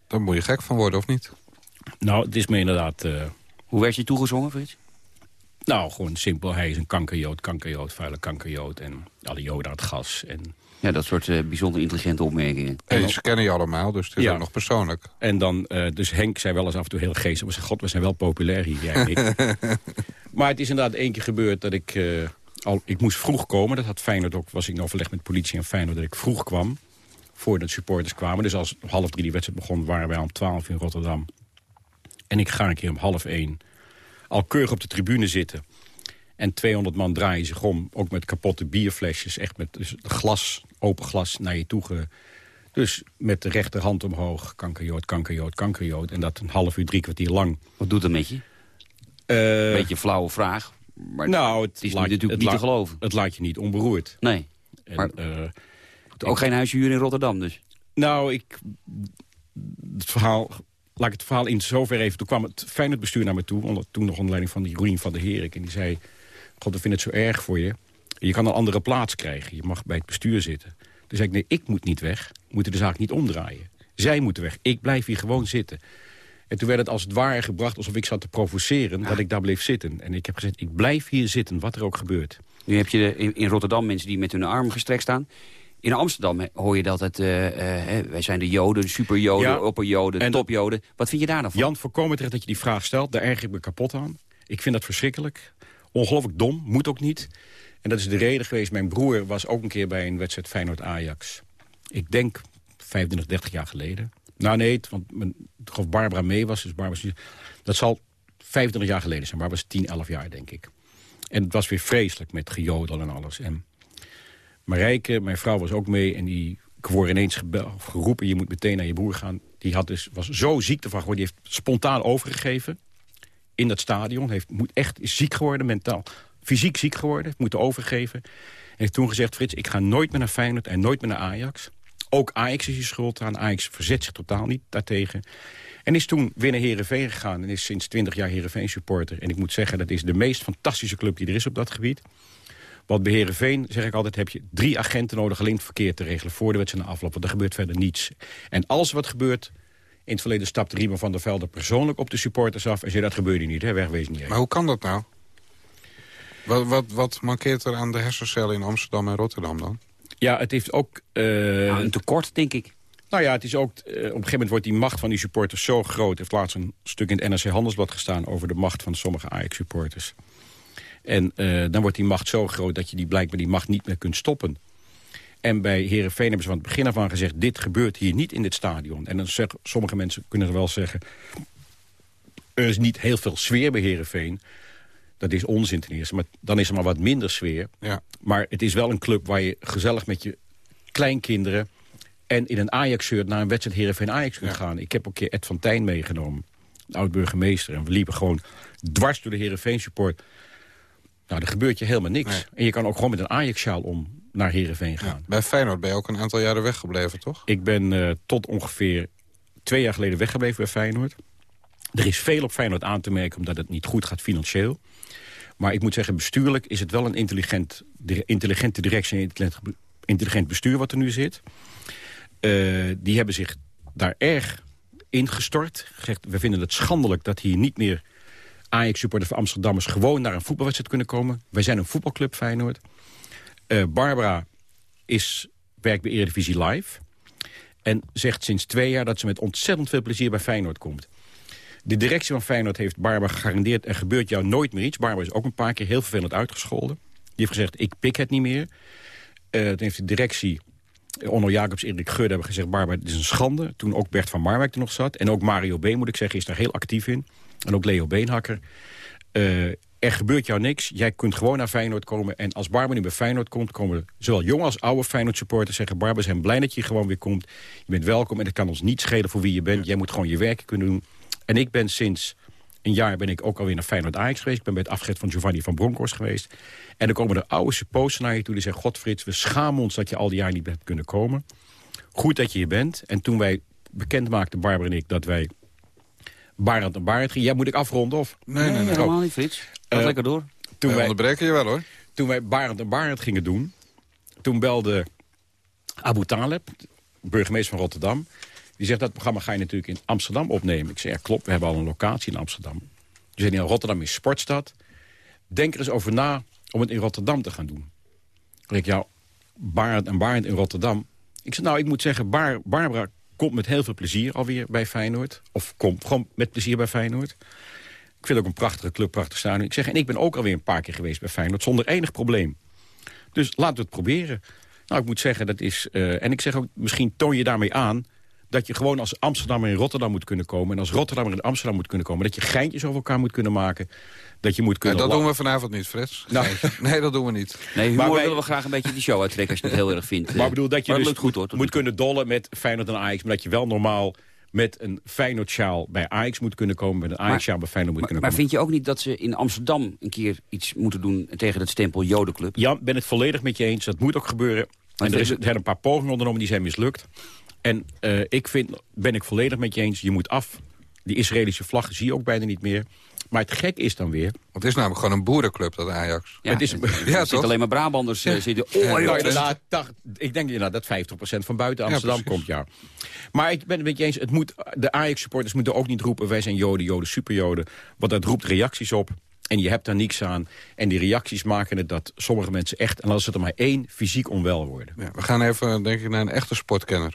Speaker 6: daar moet je gek van worden, of niet?
Speaker 11: Nou, het is me inderdaad... eh,
Speaker 5: Hoe werd je toegezongen, Frits?
Speaker 11: nou, gewoon simpel. Hij is een kankerjood, kankerjood, vuile kankerjood. En alle joden aan het gas. En,
Speaker 5: Ja, dat soort eh, bijzonder intelligente opmerkingen.
Speaker 6: En ze kennen je allemaal, dus het is
Speaker 11: Ja.
Speaker 6: ook nog persoonlijk.
Speaker 11: en dan, eh, dus Henk zei wel eens af en toe heel geestig. Maar zei, god, we zijn wel populair hier, jij en ik. maar het is inderdaad één keer gebeurd dat ik... eh, al, ik moest vroeg komen. Dat had Feyenoord ook, was ik in overleg met politie en Feyenoord... dat ik vroeg kwam, voordat supporters kwamen. Dus als om half drie die wedstrijd begon, waren wij om twaalf in Rotterdam. En ik ga een keer om half één al keurig op de tribune zitten. En 200 man draaien zich om, ook met kapotte bierflesjes. Echt met dus glas, open glas naar je toe. ge- Dus met de rechterhand omhoog, kankerjood, kankerjood, kankerjood. En dat een half uur, drie kwartier lang.
Speaker 5: Wat doet dat met je?
Speaker 11: Eh,
Speaker 5: Beetje een flauwe vraag. Maar
Speaker 11: nou, het,
Speaker 5: is
Speaker 11: laat,
Speaker 5: natuurlijk
Speaker 11: het
Speaker 5: niet te geloven.
Speaker 11: Het laat je niet onberoerd.
Speaker 5: Nee.
Speaker 11: En,
Speaker 5: Maar-
Speaker 11: eh,
Speaker 5: Ook geen huisje huren in Rotterdam dus.
Speaker 11: Nou, ik... Het verhaal... Laat ik het verhaal in zover even... Toen kwam het Feyenoord bestuur naar me toe. Onder, toen nog onder leiding van die Roelien van der Herik. En die zei... God, we vinden het zo erg voor je. Je kan een andere plaats krijgen. Je mag bij het bestuur zitten. Toen zei ik, nee, ik moet niet weg. We moeten de zaak niet omdraaien. Zij moeten weg. Ik blijf hier gewoon zitten. En toen werd het als het ware gebracht alsof ik zat te provoceren... dat ik daar bleef zitten. En ik heb gezegd, ik blijf hier zitten, wat er ook gebeurt.
Speaker 5: Nu heb je de, in, in Rotterdam mensen die met hun arm gestrekt staan. In Amsterdam hoor je dat het, eh, eh, wij zijn de joden, de superjoden,
Speaker 11: Ja.
Speaker 5: opperjoden, topjoden. Wat vind je daar dan van?
Speaker 11: Jan, voorkomen terecht dat je die vraag stelt. Daar erg ik me kapot aan. Ik vind dat verschrikkelijk. Ongelooflijk dom, moet ook niet. En dat is de reden geweest. Mijn broer was ook een keer bij een wedstrijd Feyenoord-Ajax. Ik denk 25, 30 jaar geleden. Nou nee, want geloof Barbara mee was. Dus Barbara, dat zal 25 jaar geleden zijn. Barbara was 10, 11 jaar, denk ik. En het was weer vreselijk met gejodel en alles. En Marijke, mijn vrouw, was ook mee. En die ik word ineens of geroepen, je moet meteen naar je broer gaan. Die had dus, was zo ziek ervan geworden. Die heeft spontaan overgegeven in dat stadion. Heeft, moet echt is ziek geworden, mentaal. Fysiek ziek geworden, moeten overgeven. En heeft toen gezegd, Frits, ik ga nooit meer naar Feyenoord en nooit meer naar Ajax. Ook Ajax is je schuld aan. Ajax verzet zich totaal niet daartegen. En is toen weer naar Heerenveen gegaan. En is sinds 20 jaar Heerenveen supporter. En ik moet zeggen, dat is de meest fantastische club die er is op dat gebied. Want bij Heerenveen, zeg ik altijd, heb je drie agenten nodig... alleen het verkeer te regelen voor de wedstrijd en afloop. Want er gebeurt verder niets. En als wat gebeurt... In het verleden stapte Riemer van der Velde persoonlijk op de supporters af... en zei, dat gebeurde niet, hè, wegwezen niet.
Speaker 6: Maar hoe kan dat nou? Wat, wat, wat mankeert er aan de hersencellen in Amsterdam en Rotterdam dan?
Speaker 11: Ja, het heeft ook... eh,
Speaker 5: een tekort, denk ik.
Speaker 11: Nou ja, het is ook, eh, op een gegeven moment wordt die macht van die supporters zo groot. Er heeft laatst een stuk in het NRC Handelsblad gestaan... over de macht van sommige Ajax-supporters. En eh, dan wordt die macht zo groot dat je die blijkbaar die macht niet meer kunt stoppen. En bij Herenveen hebben ze van het begin af aan gezegd... dit gebeurt hier niet in dit stadion. En dan zeggen sommige mensen kunnen er wel zeggen... er is niet heel veel sfeer bij Herenveen. Dat is onzin ten eerste. Maar dan is er maar wat minder sfeer.
Speaker 6: Ja.
Speaker 11: Maar het is wel een club waar je gezellig met je kleinkinderen... en in een Ajax-shirt naar een wedstrijd Heerenveen-Ajax kunt gaan. Ik heb ook een keer Ed van Tijn meegenomen, oud-burgemeester. En we liepen gewoon dwars door de Heerenveen-support. Nou, er gebeurt je helemaal niks. En je kan ook gewoon met een Ajax-sjaal om naar Heerenveen gaan.
Speaker 6: Bij Feyenoord ben je ook een aantal jaren weggebleven, toch?
Speaker 11: Ik ben eh, tot ongeveer twee jaar geleden weggebleven bij Feyenoord. Er is veel op Feyenoord aan te merken omdat het niet goed gaat financieel. Maar ik moet zeggen, bestuurlijk is het wel een intelligent, intelligente directie... en intelligent bestuur wat er nu zit. Eh, die hebben zich daar erg ingestort. Gezegd, we vinden het schandelijk dat hier niet meer Ajax-supporters van Amsterdammers... gewoon naar een voetbalwedstrijd kunnen komen. Wij zijn een voetbalclub Feyenoord. Eh, Barbara is, werkt bij Eredivisie Live... en zegt sinds twee jaar dat ze met ontzettend veel plezier bij Feyenoord komt. De directie van Feyenoord heeft Barbara gegarandeerd... er gebeurt jou nooit meer iets. Barbara is ook een paar keer heel vervelend uitgescholden. Die heeft gezegd, ik pik het niet meer. Eh toen heeft de directie, eh, Onno Jacobs, Erik Gudde... hebben gezegd, Barbara, dit is een schande. Toen ook Bert van Marwijk er nog zat. En ook Mario B, moet ik zeggen, is daar heel actief in. En ook Leo Beenhakker. Eh, er gebeurt jou niks. Jij kunt gewoon naar Feyenoord komen. En als Barbara nu bij Feyenoord komt... komen zowel jonge als oude Feyenoord supporters zeggen... Barbara, we zijn blij dat je gewoon weer komt. Je bent welkom en het kan ons niet schelen voor wie je bent. Jij moet gewoon je werk kunnen doen. En ik ben sinds een jaar ben ik ook alweer naar Feyenoord Ajax geweest. Ik ben bij het afscheid van Giovanni van Bronckhorst geweest. En dan komen er oude supporters naar je toe die zeggen... God Frits, we schamen ons dat je al die jaren niet bent kunnen komen. Goed dat je hier bent. En toen wij bekend maakten, Barbara en ik, dat wij Barend en Barend gingen... Ja, moet ik afronden of?
Speaker 6: Nee, nee, nee.
Speaker 5: helemaal niet, Frits. Gaat
Speaker 11: Eh,
Speaker 5: lekker door.
Speaker 11: Toen
Speaker 6: wij, onderbreken je wel, hoor.
Speaker 11: toen wij Barend en Barend gingen doen... toen belde Abu Taleb, burgemeester van Rotterdam... die zegt, dat programma ga je natuurlijk in Amsterdam opnemen. Ik zei, ja klopt, we hebben al een locatie in Amsterdam. Zei, ja, Rotterdam is sportstad. Denk er eens over na om het in Rotterdam te gaan doen. Ik zeg, ja, Barend en Barend in Rotterdam. Ik zei, nou, ik moet zeggen, Bar- Barbara komt met heel veel plezier alweer bij Feyenoord. Of komt gewoon met plezier bij Feyenoord. Ik vind het ook een prachtige club, prachtig stadion. Ik zeg, en ik ben ook alweer een paar keer geweest bij Feyenoord... zonder enig probleem. Dus laten we het proberen. Nou, ik moet zeggen, dat is... eh, en ik zeg ook, misschien toon je daarmee aan... dat je gewoon als Amsterdammer in Rotterdam moet kunnen komen... en als Rotterdammer in Amsterdam moet kunnen komen. Dat je geintjes over elkaar moet kunnen maken. Dat je moet kunnen...
Speaker 6: dat
Speaker 11: la-
Speaker 6: doen we vanavond niet, Frits.
Speaker 11: Nou.
Speaker 6: Nee, dat doen we niet.
Speaker 5: Nee, humor
Speaker 11: Maar wij-
Speaker 5: willen we graag een beetje die show uittrekken als je het heel erg vindt.
Speaker 11: Maar ik bedoel dat je
Speaker 5: Maar
Speaker 11: dus
Speaker 5: lukt goed hoor.
Speaker 11: moet kunnen dollen met Feyenoord en Ajax... maar dat je wel normaal met een Feyenoord-sjaal bij Ajax moet kunnen komen... met een Ajax-sjaal bij Feyenoord moet
Speaker 5: Maar,
Speaker 11: kunnen
Speaker 5: maar
Speaker 11: komen.
Speaker 5: vind je ook niet dat ze in Amsterdam een keer iets moeten doen tegen het stempel Jodenclub?
Speaker 11: Ja, ben het volledig met je eens. Dat moet ook gebeuren.
Speaker 5: Maar
Speaker 11: En er, is, er zijn een paar pogingen ondernomen die zijn mislukt. En eh, ik vind, ben ik volledig met je eens, je moet af. Die Israëlische vlag zie je ook bijna niet meer. Maar het gek is dan weer...
Speaker 6: Het is namelijk gewoon een boerenclub, dat Ajax.
Speaker 5: Ja,
Speaker 11: het is,
Speaker 5: er zitten alleen maar Brabanders eh, zitten. Oh,
Speaker 11: nou, inderdaad, ik denk inderdaad dat 50% van buiten
Speaker 6: Ja,
Speaker 11: Amsterdam komt, ja. Maar ik ben het met je eens, het moet, de Ajax-supporters moeten ook niet roepen... wij zijn joden, joden, superjoden. Want dat roept reacties op. En je hebt daar niks aan. En die reacties maken het dat sommige mensen echt... en als het er maar één, fysiek onwel worden.
Speaker 6: Ja, we gaan even, denk ik, naar een echte sportkenner.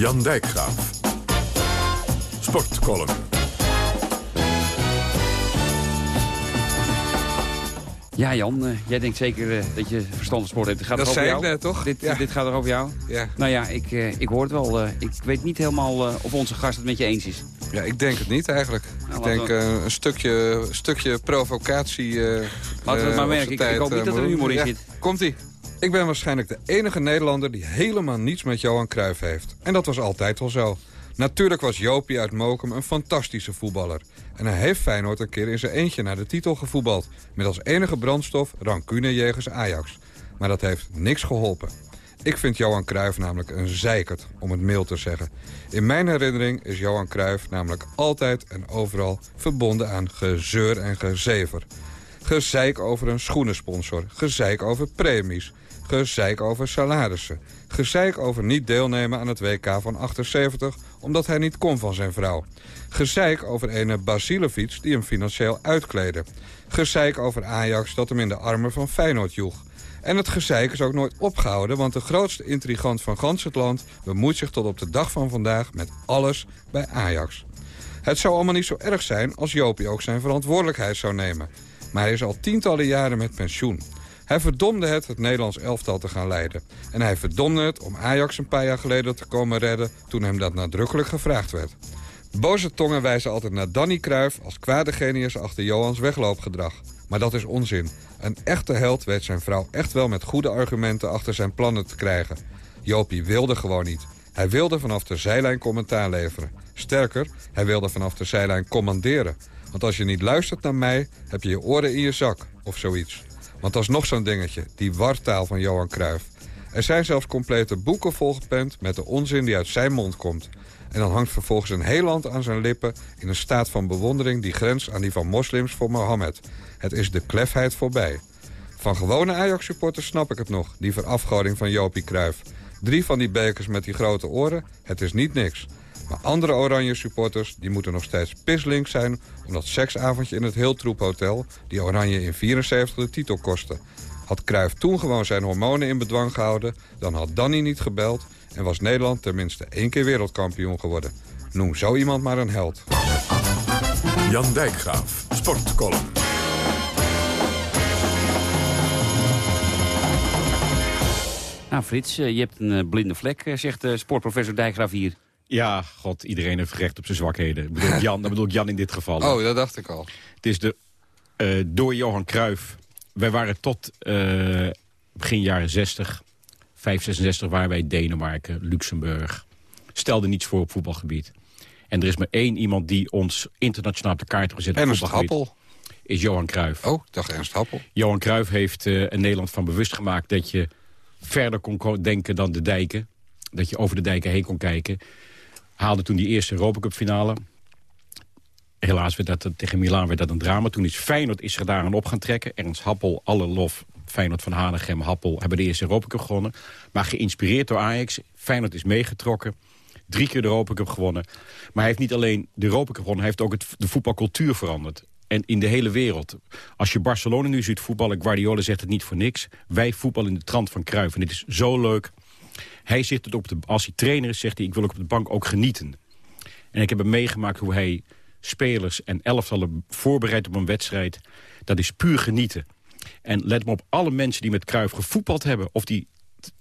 Speaker 4: Jan Dijkgraaf. Sportcolumn.
Speaker 5: Ja, Jan, eh, jij denkt zeker eh, dat je verstand van sport hebt. Gaat
Speaker 6: Dat
Speaker 5: over
Speaker 6: zei ik
Speaker 5: jou?
Speaker 6: net, toch?
Speaker 5: Dit,
Speaker 6: Ja.
Speaker 5: dit gaat er over jou?
Speaker 6: Ja.
Speaker 5: Nou ja, ik, eh, ik hoor het wel. eh, ik weet niet helemaal eh, of onze gast het met je eens is.
Speaker 6: Ja, ik denk het niet eigenlijk. ik
Speaker 5: laten
Speaker 6: denk
Speaker 5: we-
Speaker 6: eh, een stukje, stukje provocatie. eh,
Speaker 5: Laten we het maar merken. Ik- ik hoop niet dat er humor in
Speaker 6: doen.
Speaker 5: zit.
Speaker 6: Komt-ie. Ik ben waarschijnlijk de enige Nederlander die helemaal niets met Johan Cruijff heeft. En dat was altijd al zo. Natuurlijk was Jopie uit Mokum een fantastische voetballer. En hij heeft Feyenoord een keer in zijn eentje naar de titel gevoetbald. Met als enige brandstof rancune jegens Ajax. Maar dat heeft niks geholpen. Ik vind Johan Cruijff namelijk een zeikert, om het mild te zeggen. In mijn herinnering is Johan Cruijff namelijk altijd en overal verbonden aan gezeur en gezever. Gezeik over een schoenensponsor. Gezeik over premies. Gezeik over salarissen. Gezeik over niet deelnemen aan het WK van 78... omdat hij niet kon van zijn vrouw. Gezeik over ene Basilevic die hem financieel uitkleedde. Gezeik over Ajax dat hem in de armen van Feyenoord joeg. En het gezeik is ook nooit opgehouden... want de grootste intrigant van gans het land... bemoeit zich tot op de dag van vandaag met alles bij Ajax. Het zou allemaal niet zo erg zijn als Jopie ook zijn verantwoordelijkheid zou nemen. Maar hij is al tientallen jaren met pensioen. Hij verdomde het het Nederlands elftal te gaan leiden. En hij verdomde het om Ajax een paar jaar geleden te komen redden... toen hem dat nadrukkelijk gevraagd werd. Boze tongen wijzen altijd naar Danny Cruijff als kwade genius achter Johans wegloopgedrag. Maar dat is onzin. Een echte held weet zijn vrouw echt wel met goede argumenten achter zijn plannen te krijgen. Jopie wilde gewoon niet. Hij wilde vanaf de zijlijn commentaar leveren. Sterker, hij wilde vanaf de zijlijn commanderen. Want als je niet luistert naar mij, heb je je oren in je zak, of zoiets. Want dat is nog zo'n dingetje, die wartaal van Johan Cruijff. Er zijn zelfs complete boeken volgepend met de onzin die uit zijn mond komt. En dan hangt vervolgens een heel land aan zijn lippen... in een staat van bewondering die grenst aan die van moslims voor Mohammed. Het is de klefheid voorbij. Van gewone Ajax-supporters snap ik het nog, die verafgoding van Jopie Cruijff. Drie van die bekers met die grote oren, het is niet niks. Maar andere oranje supporters die moeten nog steeds pislinks zijn... om dat seksavondje in het Hiltroep Hotel... die oranje in 74 de titel kostte. Had Cruijff toen gewoon zijn hormonen in bedwang gehouden... dan had Danny niet gebeld... en was Nederland tenminste één keer wereldkampioen geworden. Noem zo iemand maar een held.
Speaker 4: Jan Dijkgraaf. Sportcolumn.
Speaker 5: Nou, Frits, eh, je hebt een eh, blinde vlek, eh, zegt sportprofessor Dijkgraaf hier.
Speaker 11: Ja, god, iedereen heeft recht op zijn zwakheden. Ik bedoel Jan, dat bedoel ik Jan in dit geval.
Speaker 6: Oh, dat dacht ik al.
Speaker 11: Het is de, eh, door Johan Cruijff. Wij waren tot eh, begin jaren 60, 5, 66 waren wij Denemarken, Luxemburg. Stelde niets voor op voetbalgebied. En er is maar één iemand die ons internationaal op de kaart heeft gezet
Speaker 6: Ernst. Happel.
Speaker 11: Is Johan Cruijff.
Speaker 6: Oh, ik dacht Ernst Happel.
Speaker 11: Johan Cruijff heeft in Nederland van bewust gemaakt... dat je verder kon ko- denken dan de dijken. Dat je over de dijken heen kon kijken. Haalde toen die eerste Europa Cup finale. Helaas werd dat, tegen Milaan werd dat een drama. Toen is Feyenoord is er daaraan op gaan trekken. Ernst Happel, alle lof. Feyenoord van Hanegem, Happel hebben de eerste Europa Cup gewonnen. Maar geïnspireerd door Ajax. Feyenoord is meegetrokken. Drie keer de Europa Cup gewonnen. Maar hij heeft niet alleen de Europa Cup gewonnen... hij heeft ook het, de voetbalcultuur veranderd. En in de hele wereld. Als je Barcelona nu ziet voetballen... Guardiola zegt het niet voor niks. Wij voetballen in de trant van Cruijff. En dit is zo leuk. Hij zit het op de, als hij trainer is, zegt hij... ik wil ook op de bank ook genieten. En ik heb hem meegemaakt hoe hij spelers en elftallen voorbereidt op een wedstrijd. Dat is puur genieten. En let me op, alle mensen die met Cruijff gevoetbald hebben... of die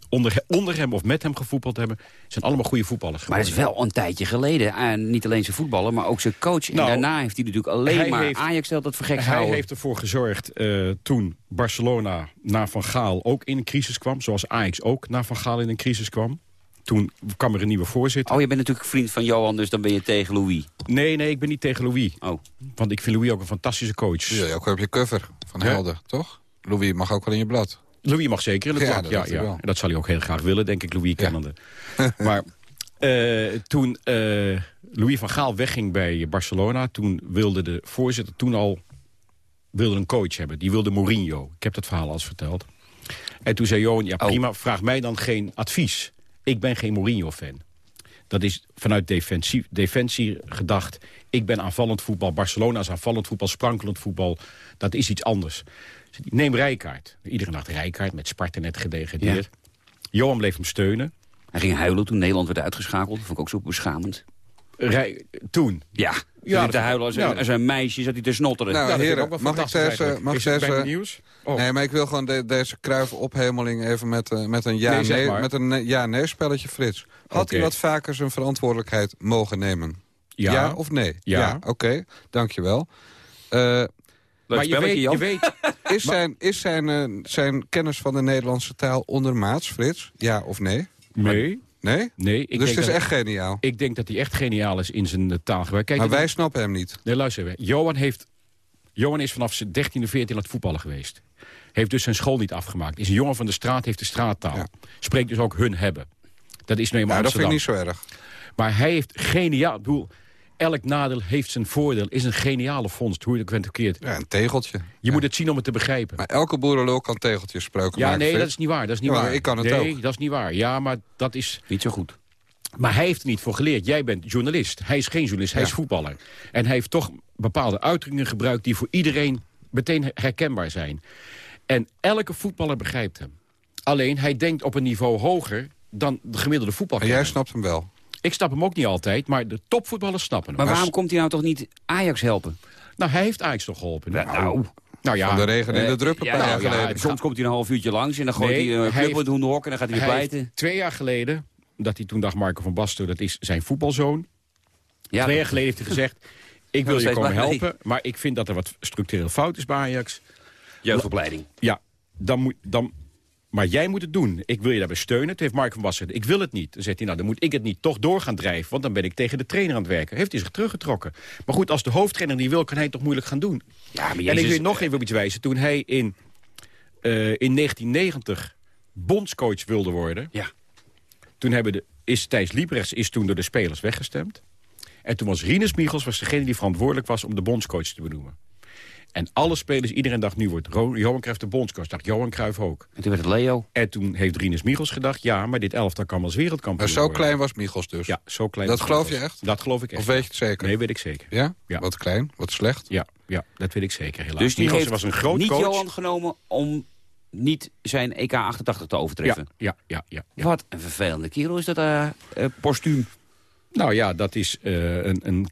Speaker 11: onder, onder hem of met hem gevoetbald hebben... zijn allemaal goede voetballers
Speaker 5: Maar het is wel een tijdje geleden. En niet alleen zijn voetballen, maar ook zijn coach. En
Speaker 11: Nou,
Speaker 5: daarna heeft hij natuurlijk alleen
Speaker 11: hij
Speaker 5: maar
Speaker 11: heeft-
Speaker 5: Ajax stelt dat voor gek
Speaker 11: Hij heeft ervoor gezorgd eh, toen Barcelona na Van Gaal ook in een crisis kwam. Zoals Ajax ook na Van Gaal in een crisis kwam. toen kwam er een nieuwe voorzitter.
Speaker 5: Oh, je bent natuurlijk vriend van Johan, dus dan ben je tegen Louis.
Speaker 11: Nee, nee, ik ben niet tegen Louis.
Speaker 5: Oh.
Speaker 11: Want ik vind Louis ook een fantastische coach.
Speaker 6: Je ook op je cover van
Speaker 11: Ja.
Speaker 6: Helden, toch? Louis mag ook wel in je blad.
Speaker 11: Louis mag zeker in het
Speaker 6: Ja,
Speaker 11: Ja. En dat zal hij ook heel graag willen, denk ik, Louis kennende. maar eh, toen eh, Louis van Gaal wegging bij Barcelona... toen wilde de voorzitter toen al wilde een coach hebben. Die wilde Mourinho. Ik heb dat verhaal al eens verteld. En toen zei Johan, ja
Speaker 5: Oh.
Speaker 11: prima, vraag mij dan geen advies. Ik ben geen Mourinho-fan. Dat is vanuit defensie, defensie gedacht. Ik ben aanvallend voetbal. Barcelona is aanvallend voetbal, sprankelend voetbal. Dat is iets anders. Neem Rijkaard. Iedere nacht Rijkaard met Sparta net gedegradeerd. Johan bleef hem steunen.
Speaker 5: Hij ging huilen toen Nederland werd uitgeschakeld. Dat vond ik ook zo beschamend.
Speaker 11: Rij, toen?
Speaker 5: Ja,
Speaker 11: Ja,
Speaker 5: ja te huilen als,
Speaker 11: ja.
Speaker 5: een, als een meisje zat hij te snotteren.
Speaker 6: Nou,
Speaker 11: ik
Speaker 6: heren,
Speaker 11: ook wel
Speaker 6: mag ik deze... Mag ik deze
Speaker 11: het nieuws? Oh.
Speaker 6: Nee, maar ik wil gewoon de- deze kruif-ophemeling even met, eh, met een ja-nee met een nee- ja-nee-spelletje, Frits. Had hij wat vaker zijn verantwoordelijkheid mogen nemen?
Speaker 11: Ja.
Speaker 6: of nee?
Speaker 11: Ja.
Speaker 6: Oké, dankjewel. Eh,
Speaker 5: Leuk
Speaker 11: maar je
Speaker 5: spelletje,
Speaker 11: weet,
Speaker 5: Jan.
Speaker 11: je weet
Speaker 6: is zijn, is zijn, eh, zijn kennis van de Nederlandse taal ondermaats, Frits? Ja of nee?
Speaker 11: nee,
Speaker 6: Nee?
Speaker 11: nee. Ik
Speaker 6: dus
Speaker 11: denk
Speaker 6: het is
Speaker 11: dat,
Speaker 6: echt geniaal.
Speaker 11: Ik denk dat hij echt geniaal is in zijn eh, taalgebruik. Kijk,
Speaker 6: maar wij snappen hem niet.
Speaker 11: Nee, luister even. Johan, heeft, Johan is vanaf zijn 13e, 14 aan het voetballen geweest. Heeft dus zijn school niet afgemaakt. Is een jongen van de straat, heeft de straattaal.
Speaker 6: Ja.
Speaker 11: Spreekt dus ook hun hebben. Dat is nu eenmaal
Speaker 6: Ja, dat vind ik niet zo erg.
Speaker 11: Maar hij heeft geniaal... Ik bedoel, elk nadeel heeft zijn voordeel. Is een geniale vondst, hoe je het bent verkeerd.
Speaker 6: Ja, een tegeltje.
Speaker 11: Je
Speaker 6: Ja.
Speaker 11: moet het zien om het te begrijpen.
Speaker 6: Maar elke boerenlul kan tegeltjes spreuken
Speaker 11: ja,
Speaker 6: maken,
Speaker 11: nee, dat is niet waar. Dat is niet
Speaker 6: Ja,
Speaker 11: waar.
Speaker 6: ik kan het
Speaker 11: nee,
Speaker 6: ook.
Speaker 11: dat is niet waar. Ja, maar dat is...
Speaker 5: Niet zo goed.
Speaker 11: Maar hij heeft er niet voor geleerd. Jij bent journalist. Hij is geen journalist, hij
Speaker 6: Ja.
Speaker 11: is voetballer. En hij heeft toch bepaalde uitdrukkingen gebruikt... die voor iedereen meteen herkenbaar zijn. En elke voetballer begrijpt hem. Alleen, hij denkt op een niveau hoger dan de gemiddelde voetballer.
Speaker 6: jij snapt hem wel.
Speaker 11: Ik snap hem ook niet altijd, maar de topvoetballers snappen hem.
Speaker 5: Maar waarom komt hij nou toch niet Ajax helpen?
Speaker 11: Nou, hij heeft Ajax toch geholpen.
Speaker 5: Nou,
Speaker 11: nou ja,
Speaker 6: Van de regen in de
Speaker 5: Eh,
Speaker 6: drup een
Speaker 5: ja,
Speaker 6: paar
Speaker 5: nou
Speaker 6: jaar
Speaker 5: ja,
Speaker 6: geleden.
Speaker 5: soms komt hij een half uurtje langs en dan gooit
Speaker 11: Nee,
Speaker 5: hij een
Speaker 11: hij
Speaker 5: club en dan gaat hij weer
Speaker 11: heeft twee jaar geleden, dat hij toen dacht Marco van Basten... dat is zijn voetbalzoon.
Speaker 5: Ja,
Speaker 11: Twee jaar geleden heeft hij gezegd... ik wil je komen helpen, maar ik vind dat er wat structureel fout is bij Ajax.
Speaker 5: jeugdopleiding.
Speaker 11: Ja, dan moet, dan, maar jij moet het doen. Ik wil je daarbij steunen. Toen heeft Mark van gezegd, ik wil het niet. Dan zegt hij, nou, dan moet ik het niet toch door gaan drijven... want dan ben ik tegen de trainer aan het werken. Heeft hij zich teruggetrokken. Maar goed, als de hoofdtrainer niet wil, kan hij het toch moeilijk gaan doen.
Speaker 5: Ja, maar
Speaker 11: en ik wil je nog even op iets wijzen. Toen hij in, eh, in 1990 bondscoach wilde worden...
Speaker 5: Ja.
Speaker 11: toen hebben de, is Thijs Liebrechts is toen door de spelers weggestemd. En toen was Rinus Michels was degene die verantwoordelijk was... om de bondscoach te benoemen. En alle spelers, iedereen dacht, nu wordt Ro- Johan Cruijff de bondscoach. Dacht Johan Cruijff ook.
Speaker 5: En toen werd het Leo.
Speaker 11: En toen heeft Rinus Michels gedacht... ja, maar dit elftal kan wel eens wereldkampioen
Speaker 6: Maar zo
Speaker 11: worden.
Speaker 6: klein was Michels dus.
Speaker 11: Ja, zo klein.
Speaker 6: Dat geloof
Speaker 11: Michels.
Speaker 6: je echt?
Speaker 11: Dat geloof ik echt.
Speaker 6: Of weet je het zeker?
Speaker 11: Nee, weet ik zeker.
Speaker 6: Ja?
Speaker 11: Ja.
Speaker 6: Wat klein, wat slecht.
Speaker 11: Ja, ja, dat weet ik zeker, helaas.
Speaker 5: Dus die
Speaker 11: Michels
Speaker 5: heeft
Speaker 11: was een groot
Speaker 5: niet
Speaker 11: coach.
Speaker 5: Johan genomen om niet zijn EK 88 te overtreffen.
Speaker 11: ja, ja, ja, ja.
Speaker 5: Wat een vervelende kerel is dat eh, postuum.
Speaker 11: Nou ja, dat is eh, een, een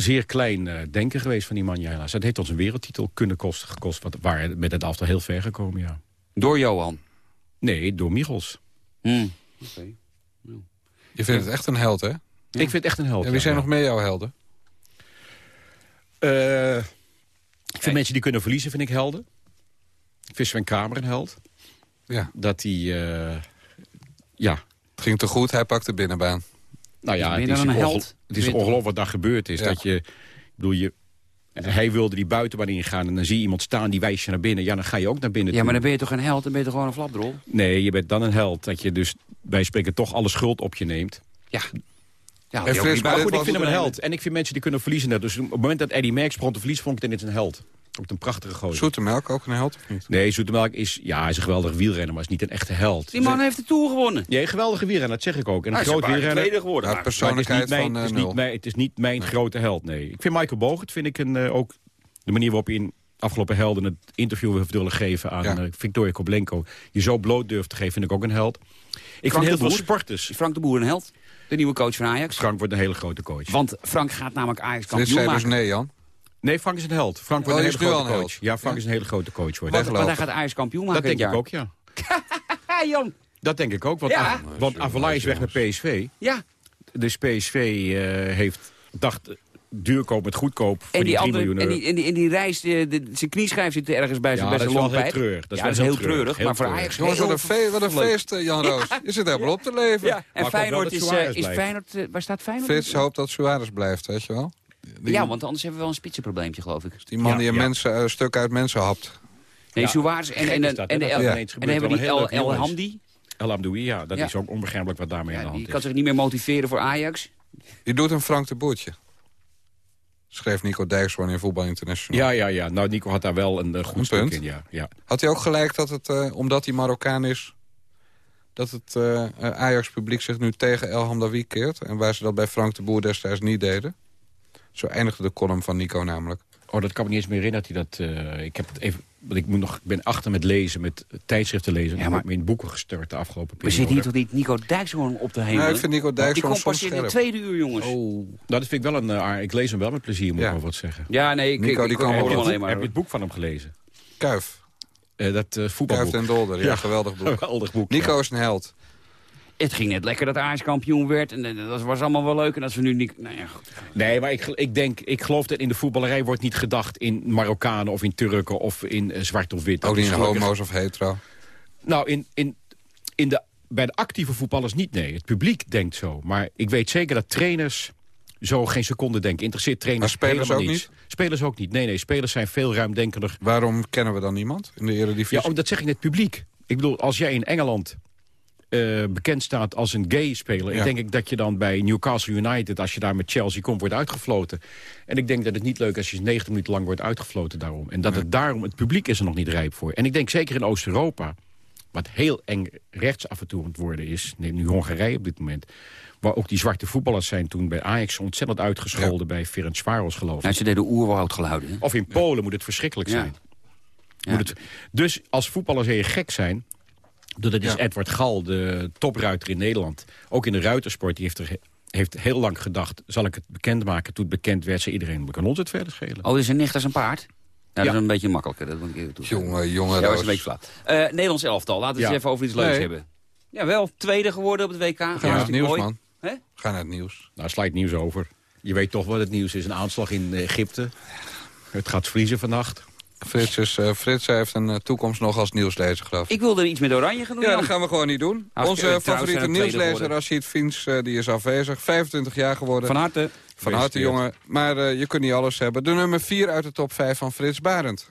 Speaker 11: zeer klein eh, denken geweest van die man, ja, helaas. Het heeft ons een wereldtitel kunnen kosten, gekost... Wat, waar met het elftal heel ver gekomen, ja.
Speaker 5: Door Johan.
Speaker 11: Nee, door Michels.
Speaker 5: Hmm.
Speaker 6: Je vindt het echt een held, hè?
Speaker 11: Ik vind het echt een held.
Speaker 6: En wie zijn
Speaker 11: ja.
Speaker 6: nog meer jouw helden?
Speaker 11: Eh, ik vind mensen die kunnen verliezen, vind ik helden. Ik vind Sven Kramer een held.
Speaker 6: Ja.
Speaker 11: Dat hij, eh, ja,
Speaker 6: Het ging te goed, hij pakt de binnenbaan.
Speaker 11: Nou ja, het is,
Speaker 5: dan een
Speaker 11: ongeloo-
Speaker 5: held?
Speaker 11: het is ongelooflijk wat daar gebeurd is.
Speaker 6: Ja.
Speaker 11: Dat je, ik bedoel, je, hij wilde die buitenbaan ingaan en dan zie je iemand staan, die wijst je naar binnen. Ja, dan ga je ook naar binnen
Speaker 5: Ja,
Speaker 11: toe.
Speaker 5: maar dan ben je toch een held, dan ben je toch gewoon een flapdrol?
Speaker 11: Nee, je bent dan een held. Dat je dus, bij spreken, toch alle schuld op je neemt.
Speaker 5: Ja. Ja, niet-
Speaker 6: maar dit
Speaker 11: goed, ik vind hem een held. En ik vind mensen die kunnen verliezen. Dus op het moment dat Eddie Merckx begon te verliezen, vond ik het net een held. Ook een prachtige gozer.
Speaker 6: Zoetemelk, ook een held of niet?
Speaker 11: Nee, Zoetemelk is, ja, hij is een geweldige wielrenner, maar is niet een echte held.
Speaker 5: Die man heeft de Tour gewonnen.
Speaker 11: Nee, een geweldige wielrenner, dat zeg ik ook. En een
Speaker 5: Hij is
Speaker 11: groot wielrenner.
Speaker 5: tweede geworden.
Speaker 6: Ja,
Speaker 5: maar-
Speaker 11: Maar het is
Speaker 6: persoonlijkheid
Speaker 11: niet mijn,
Speaker 6: van
Speaker 11: het
Speaker 6: eh,
Speaker 11: is niet mijn, het is niet mijn grote held, nee. Ik vind Michael Bogert, vind ik een, eh, ook de manier waarop hij in afgelopen helden het interview heeft willen geven aan
Speaker 6: Ja.
Speaker 11: eh, Victoria Koblenko. Je zo bloot durft te geven, vind ik ook een held. Ik vind
Speaker 5: de
Speaker 11: heel veel
Speaker 5: Boer?
Speaker 11: sporters.
Speaker 5: Is Frank de Boer een held? De nieuwe coach van Ajax?
Speaker 11: Frank wordt een hele grote coach.
Speaker 5: Want Frank gaat namelijk Ajax kampioen
Speaker 6: zei dus
Speaker 5: maken.
Speaker 6: nee, Jan.
Speaker 11: Nee, Frank is een held. Frank
Speaker 6: Oh,
Speaker 11: wordt
Speaker 6: die
Speaker 11: een hele grote
Speaker 6: een
Speaker 11: coach.
Speaker 6: held.
Speaker 11: Ja, Frank
Speaker 6: Ja?
Speaker 11: is een hele grote coach worden.
Speaker 5: Want, want hij gaat Ajax kampioen maken
Speaker 11: Dat denk ik ook, ja.
Speaker 5: Ja, Jan.
Speaker 11: Dat denk ik ook, want,
Speaker 5: Ja.
Speaker 11: Want Avalai is weg met PSV.
Speaker 5: Ja.
Speaker 11: Dus PSV eh, heeft, dacht, duurkoop met goedkoop voor
Speaker 5: En die,
Speaker 11: 3
Speaker 5: andere,
Speaker 11: miljoen
Speaker 5: en
Speaker 11: euro.
Speaker 5: die, en die, en die reis, de, de- zijn knieschijf zit ergens bij zijn
Speaker 11: Ja,
Speaker 5: bij
Speaker 11: dat
Speaker 5: zijn
Speaker 11: is wel heel
Speaker 5: longpijp.
Speaker 11: treurig. Dat is
Speaker 5: ja, dat heel
Speaker 11: heel treurig.
Speaker 5: treurig.
Speaker 11: Heel
Speaker 5: Maar voor. Ajax
Speaker 6: Jongens, wat een, fe wat een feest, eh, Jan Roos. Je zit helemaal op te leven.
Speaker 5: Ja, en
Speaker 11: Maar
Speaker 5: Feyenoord
Speaker 11: dat
Speaker 5: is, eh, is. Feyenoord... eh, waar staat Feyenoord?
Speaker 6: Frits hoopt dat Suarez blijft, weet je wel. Die,
Speaker 5: Ja, want anders hebben we wel een spitsenprobleempje, geloof ik.
Speaker 6: die man
Speaker 11: Ja,
Speaker 6: die een,
Speaker 11: ja.
Speaker 6: mensen, een stuk uit mensen hapt.
Speaker 5: Nee,
Speaker 11: Ja,
Speaker 5: Suarez en, en,
Speaker 11: is
Speaker 5: en,
Speaker 11: dat,
Speaker 5: en, de El- dan hebben we die El, El. Hamdi.
Speaker 11: El Amdoui, ja, dat
Speaker 5: Ja.
Speaker 11: is ook onbegrijpelijk wat daarmee aan de hand
Speaker 5: die
Speaker 11: is.
Speaker 5: kan zich niet meer motiveren voor Ajax.
Speaker 6: Die doet een Frank de Boertje. Schreef Nico Dijkshoorn in Voetbal International.
Speaker 11: Ja, ja, ja. Nou, Nico had daar wel een eh, goed
Speaker 6: Een
Speaker 11: stuk
Speaker 6: punt.
Speaker 11: in, ja. ja.
Speaker 6: Had hij ook gelijk dat het, eh, omdat hij Marokkaan is... dat het eh, eh, Ajax-publiek zich nu tegen El Hamdawi keert... en waar ze dat bij Frank de Boer destijds niet deden? Zo eindigde de column van Nico namelijk.
Speaker 11: Oh, dat kan me niet eens meer herinneren dat hij dat... eh, ik heb het even... Want ik moet nog, ik ben achter met lezen, met tijdschriften lezen.
Speaker 5: Ja, maar-
Speaker 11: maar in boeken gestort de afgelopen
Speaker 5: We
Speaker 11: periode.
Speaker 5: zitten hier toch niet Nico Dijkshoorn op te hemelen?
Speaker 6: Ja, ik vind Nico
Speaker 5: Die
Speaker 6: Dijkshoorn
Speaker 5: komt pas
Speaker 6: soms
Speaker 5: in het
Speaker 6: scherp.
Speaker 5: tweede uur, jongens.
Speaker 6: Oh.
Speaker 11: Nou, dat vind ik wel een... eh, ik lees hem wel met plezier, moet
Speaker 6: Ja.
Speaker 11: ik wel wat zeggen.
Speaker 5: Ja, nee, ik,
Speaker 6: Nico,
Speaker 5: ik,
Speaker 6: die
Speaker 5: ik,
Speaker 6: kan
Speaker 5: ik hem alleen maar.
Speaker 11: Heb je het boek van hem gelezen?
Speaker 6: Kuif.
Speaker 11: Eh, dat eh voetbalboek.
Speaker 6: Kuif en Dolder. Ja, geweldig boek.
Speaker 11: Geweldig boek.
Speaker 6: Nico
Speaker 11: ja.
Speaker 6: is een held.
Speaker 5: Het ging net lekker dat Ajax kampioen werd. En dat was allemaal wel leuk. En dat we nu niet... Nou ja, goed.
Speaker 11: Nee, maar ik, ik denk, ik geloof dat in de voetballerij wordt niet gedacht in Marokkanen of in Turken of in eh, zwart of wit.
Speaker 6: Ook niet in homo's of hetero.
Speaker 11: Nou, in, in, in de, bij de actieve voetballers niet, nee. Het publiek denkt zo. Maar ik weet zeker dat trainers zo geen seconde denken. Interesseert trainers
Speaker 6: Maar spelers ook
Speaker 11: niets. Spelers ook niet. Nee, nee, spelers zijn veel ruimdenkender.
Speaker 6: Waarom kennen we dan niemand in de Eredivisie?
Speaker 11: Ja, oh, dat zeg ik net publiek. Ik bedoel, als jij in Engeland eh, bekend staat als een gay speler...
Speaker 6: Ja.
Speaker 11: ik denk ik dat je dan bij Newcastle United... als je daar met Chelsea komt, wordt uitgefloten. En ik denk dat het niet leuk is als je 90 minuten lang wordt uitgefloten daarom. En dat het daarom, het publiek is er nog niet rijp voor. En ik denk zeker in Oost-Europa... wat heel eng rechts af en toe aan het worden is... neem nu Hongarije op dit moment... waar ook die zwarte voetballers zijn toen bij Ajax... ontzettend uitgescholden bij Ferencvaros geloof ik.
Speaker 5: Nou, ze deden oerwoudgeluiden. hè?
Speaker 11: Of in Polen moet het verschrikkelijk
Speaker 5: Ja.
Speaker 11: zijn.
Speaker 5: Ja.
Speaker 11: Moet het, dus als voetballers heel gek zijn... Dat is
Speaker 6: Ja.
Speaker 11: Edward Gal, de topruiter in Nederland. Ook in de ruitersport, die heeft, er, heeft heel lang gedacht... zal ik het bekendmaken? Toen het bekend werd, zei iedereen... we kan ons het verder schelen.
Speaker 5: Oh, dus een nicht als een paard? Nou, dat
Speaker 11: Ja.
Speaker 5: is een beetje makkelijker. Dat moet ik even toegeven.
Speaker 6: Jongen, jongen,
Speaker 5: Ja, dat
Speaker 6: Roos.
Speaker 5: is een beetje flauw. Eh Nederlands elftal, laten we het
Speaker 11: Ja.
Speaker 5: eens even over iets leuks
Speaker 6: Nee.
Speaker 5: hebben. Jawel, tweede geworden op het WK.
Speaker 6: Ga naar het nieuws,
Speaker 5: mooi.
Speaker 6: man. Ga naar het nieuws.
Speaker 11: Nou, sla het nieuws over. Je weet toch wat het nieuws is. Een aanslag in Egypte. Het gaat vriezen vannacht.
Speaker 6: Frits, is, eh, Frits heeft een eh, toekomst nog als nieuwslezer, geloof ik.
Speaker 5: Ik wilde er iets met oranje gaan doen.
Speaker 6: Ja, dat gaan we gewoon niet doen.
Speaker 5: Als- eh,
Speaker 6: Onze
Speaker 5: trouwens
Speaker 6: favoriete
Speaker 5: er
Speaker 6: nieuwslezer. Rashid Fiens, eh, die is afwezig. 25 jaar geworden.
Speaker 5: Van harte.
Speaker 6: Van harte, jongen. Maar eh, je kunt niet alles hebben. De nummer 4 uit de top 5 van Frits Barend.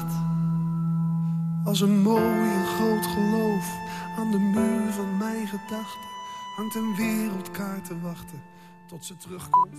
Speaker 13: Als een mooi en groot geloof aan de muur van mijn gedachten hangt een wereldkaart te wachten tot ze terugkomt.